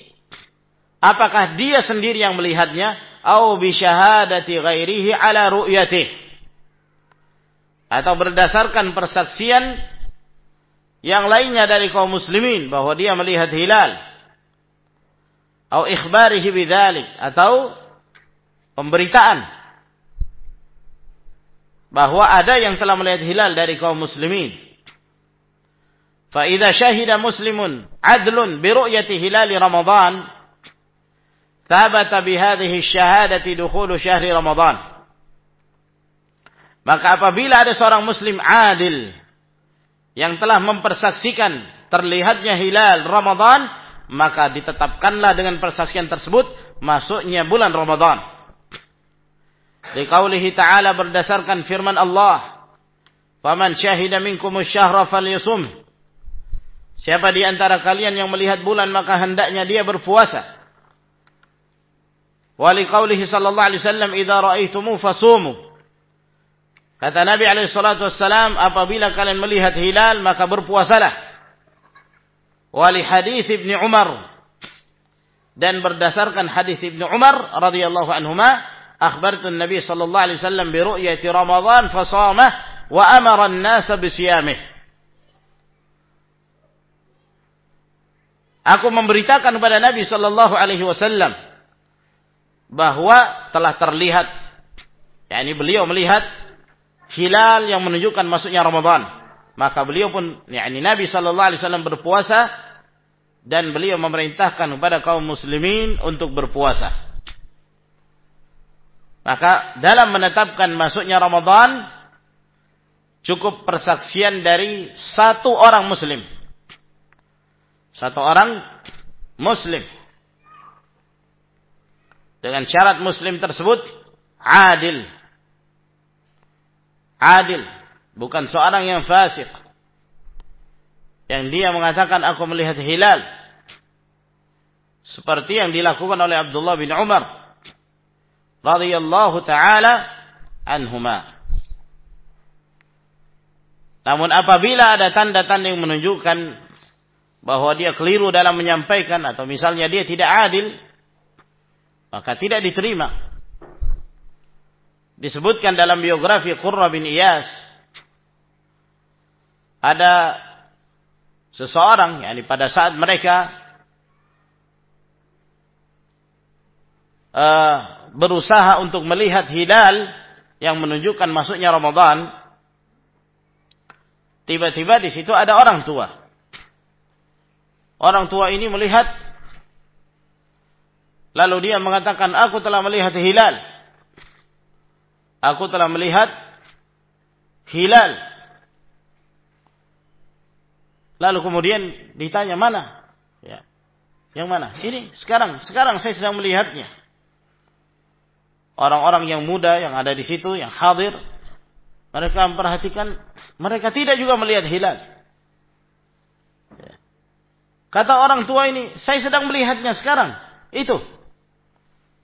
apakah dia sendiri yang melihatnya? Atau bi syahadati ghairihi ala ru'yatih. Atau berdasarkan persaksian yang lainnya dari kaum muslimin bahwa dia melihat hilal. Atau ikhbarihi bidzalik atau pemberitaan. Bahwa ada yang telah melihat hilal dari kaum muslimin. Muslimun adlun bi ru'yati hilal Ramadan thabata bi hadhihi syahadati dukhulu syahri Ramadan. Maka apabila ada seorang muslim adil yang telah mempersaksikan terlihatnya hilal Ramadan, maka ditetapkanlah dengan persaksian tersebut masuknya bulan Ramadan. Liqaulihi ta'ala berdasarkan firman Allah, "Faman syahida minkum asy-syahra falyasum." Siapa di antara kalian yang melihat bulan maka hendaknya dia berpuasa. Wa liqaulihi sallallahu alaihi wasallam, "Idza ra'aitumu fasumu." Kata Nabi alaihi salatu wassalam, apabila kalian melihat hilal maka berpuasalah. wali hadis Ibnu Umar dan berdasarkan hadis Ibnu Umar radhiyallahu anhuma akhbartu Nabi sallallahu alaihi wasallam bi ru'yati Ramadan fasamah wa amara an-nas bi Aku memberitakan kepada Nabi sallallahu alaihi wasallam bahwa telah terlihat yakni beliau melihat hilal yang menunjukkan masuknya Ramadan maka beliau pun yakni Nabi sallallahu alaihi wasallam berpuasa dan beliau memerintahkan kepada kaum muslimin untuk berpuasa. Maka dalam menetapkan masuknya Ramadan cukup persaksian dari satu orang muslim. Satu orang muslim. Dengan syarat muslim tersebut adil. Adil bukan seorang yang fasik yang dia mengatakan aku melihat hilal seperti yang dilakukan oleh Abdullah bin Umar radhiyallahu taala anhuma namun apabila ada tanda-tanda yang menunjukkan bahwa dia keliru dalam menyampaikan atau misalnya dia tidak adil maka tidak diterima. Disebutkan dalam biografi Qurra bin Iyas ada seseorang yakni pada saat mereka uh, berusaha untuk melihat hilal yang menunjukkan masuknya Ramadan tiba-tiba di situ ada orang tua orang tua ini melihat lalu dia mengatakan aku telah melihat hilal aku telah melihat hilal Lalu kemudian ditanya mana? Ya. Yang mana? Ini sekarang, sekarang saya sedang melihatnya. Orang-orang yang muda yang ada di situ, yang hadir, mereka memperhatikan, mereka tidak juga melihat hilal. Kata orang tua ini, saya sedang melihatnya sekarang. Itu.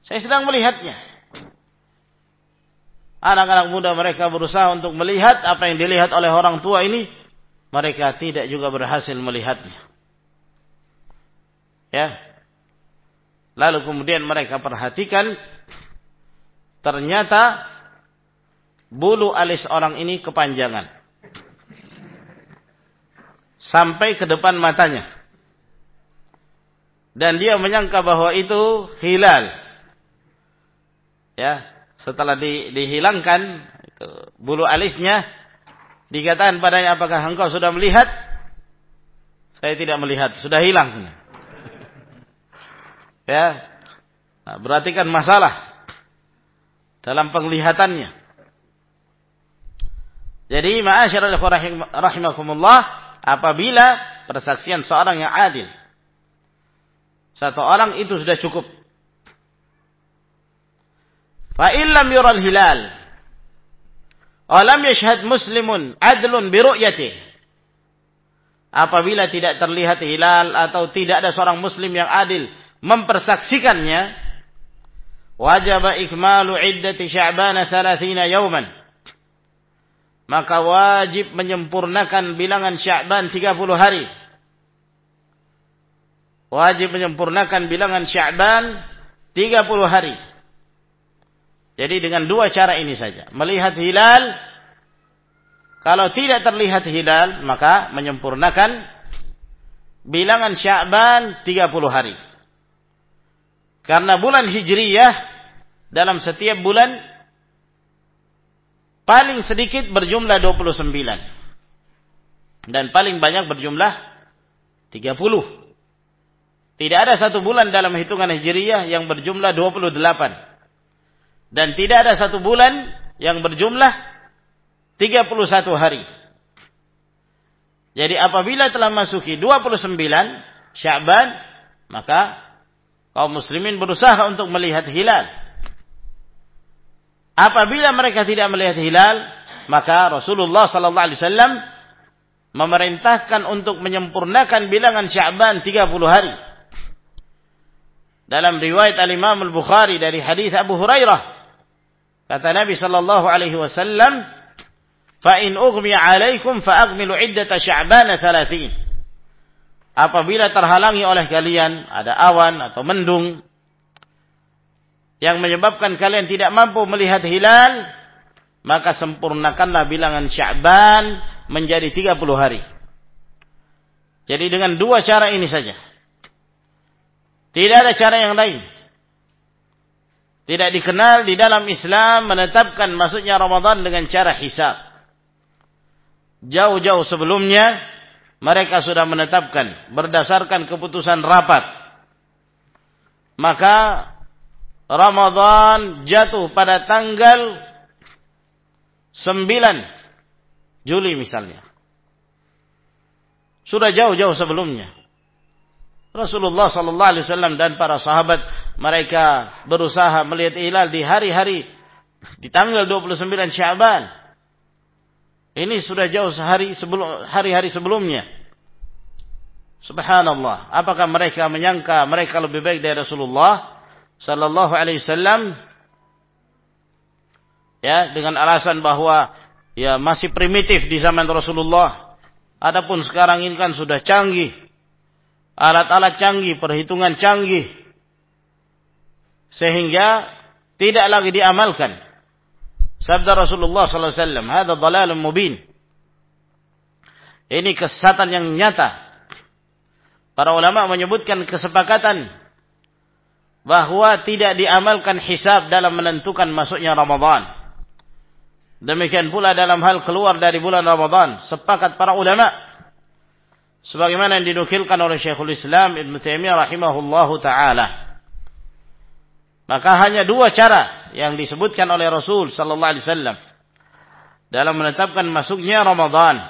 Saya sedang melihatnya. Anak-anak muda mereka berusaha untuk melihat apa yang dilihat oleh orang tua ini mereka tidak juga berhasil melihatnya. Ya. Lalu kemudian mereka perhatikan ternyata bulu alis orang ini kepanjangan. Sampai ke depan matanya. Dan dia menyangka bahwa itu hilal. Ya, setelah di, dihilangkan bulu alisnya, Dikatakan padanya, apakah engkau sudah melihat? Saya tidak melihat, sudah hilang. ya, nah, berarti kan masalah dalam penglihatannya. Jadi ma'asyiral rahimakumullah apabila persaksian seorang yang adil satu orang itu sudah cukup. Fa illam yural hilal Alam yashhad muslimun adlun biru'yati. Apabila tidak terlihat hilal atau tidak ada seorang muslim yang adil mempersaksikannya, wajib ikmalu iddati Sya'ban 30 yawman. Maka wajib menyempurnakan bilangan Sya'ban 30 hari. Wajib menyempurnakan bilangan Sya'ban 30 hari. Jadi dengan dua cara ini saja. Melihat hilal. Kalau tidak terlihat hilal, maka menyempurnakan bilangan Sya'ban 30 hari. Karena bulan Hijriyah dalam setiap bulan paling sedikit berjumlah 29. Dan paling banyak berjumlah 30. Tidak ada satu bulan dalam hitungan Hijriyah yang berjumlah 28 dan tidak ada satu bulan yang berjumlah 31 hari. Jadi apabila telah masuki 29 Sya'ban, maka kaum muslimin berusaha untuk melihat hilal. Apabila mereka tidak melihat hilal, maka Rasulullah sallallahu alaihi wasallam memerintahkan untuk menyempurnakan bilangan Sya'ban 30 hari. Dalam riwayat Al-Imam Al-Bukhari dari hadis Abu Hurairah Kata Nabi sallallahu alaihi wasallam, "Fa in ughmi 'alaikum fa aghmilu 'iddata Sya'ban 30." Apabila terhalangi oleh kalian ada awan atau mendung yang menyebabkan kalian tidak mampu melihat hilal, maka sempurnakanlah bilangan Sya'ban menjadi 30 hari. Jadi dengan dua cara ini saja. Tidak ada cara yang lain. Tidak dikenal di dalam Islam menetapkan masuknya Ramadan dengan cara hisab. Jauh-jauh sebelumnya mereka sudah menetapkan berdasarkan keputusan rapat. Maka Ramadan jatuh pada tanggal 9 Juli misalnya. Sudah jauh-jauh sebelumnya. Rasulullah sallallahu alaihi wasallam dan para sahabat mereka berusaha melihat hilal di hari-hari di tanggal 29 Syaban. Ini sudah jauh sehari sebelum hari-hari sebelumnya. Subhanallah, apakah mereka menyangka mereka lebih baik dari Rasulullah sallallahu alaihi wasallam? Ya, dengan alasan bahwa ya masih primitif di zaman Rasulullah. Adapun sekarang ini kan sudah canggih alat-alat canggih, perhitungan canggih. Sehingga tidak lagi diamalkan. Sabda Rasulullah wasallam, "Hadza dhalalun mubin." Ini kesesatan yang nyata. Para ulama menyebutkan kesepakatan bahwa tidak diamalkan hisab dalam menentukan masuknya Ramadan. Demikian pula dalam hal keluar dari bulan Ramadan, sepakat para ulama sebagaimana yang dinukilkan oleh Syekhul Islam Ibn Taimiyah rahimahullahu taala. Maka hanya dua cara yang disebutkan oleh Rasul sallallahu alaihi wasallam dalam menetapkan masuknya Ramadan.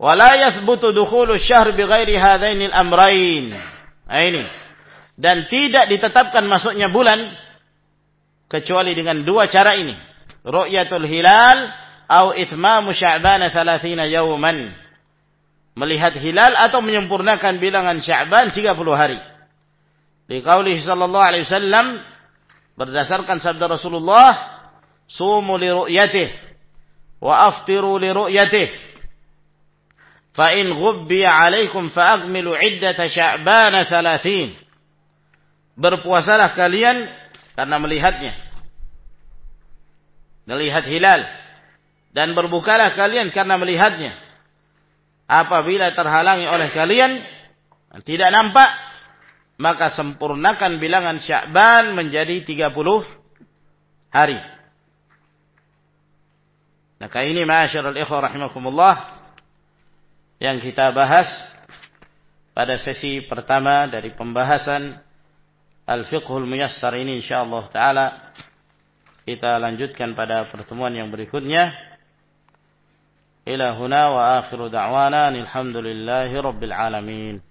Wala yathbutu dukhulu syahr bighairi hadaini al-amrayn. Nah, ini. Dan tidak ditetapkan masuknya bulan kecuali dengan dua cara ini. Ru'yatul hilal atau itmamu sya'ban 30 yawman melihat hilal atau menyempurnakan bilangan Sya'ban 30 hari. Di qaulih sallallahu alaihi wasallam berdasarkan sabda Rasulullah, "Sumu li ru'yatih wa aftiru li ru'yatih." Fa in ghubbi 'alaikum fa akmilu 'iddata Sya'ban 30. Berpuasalah kalian karena melihatnya. Melihat hilal dan berbukalah kalian karena melihatnya apabila terhalangi oleh kalian tidak nampak maka sempurnakan bilangan Sya'ban menjadi 30 hari. Maka ini ma'asyiral ikhwah rahimakumullah yang kita bahas pada sesi pertama dari pembahasan Al-Fiqhul Muyassar ini insyaallah taala kita lanjutkan pada pertemuan yang berikutnya. إلى هنا وآخر دعوانا الحمد لله رب العالمين.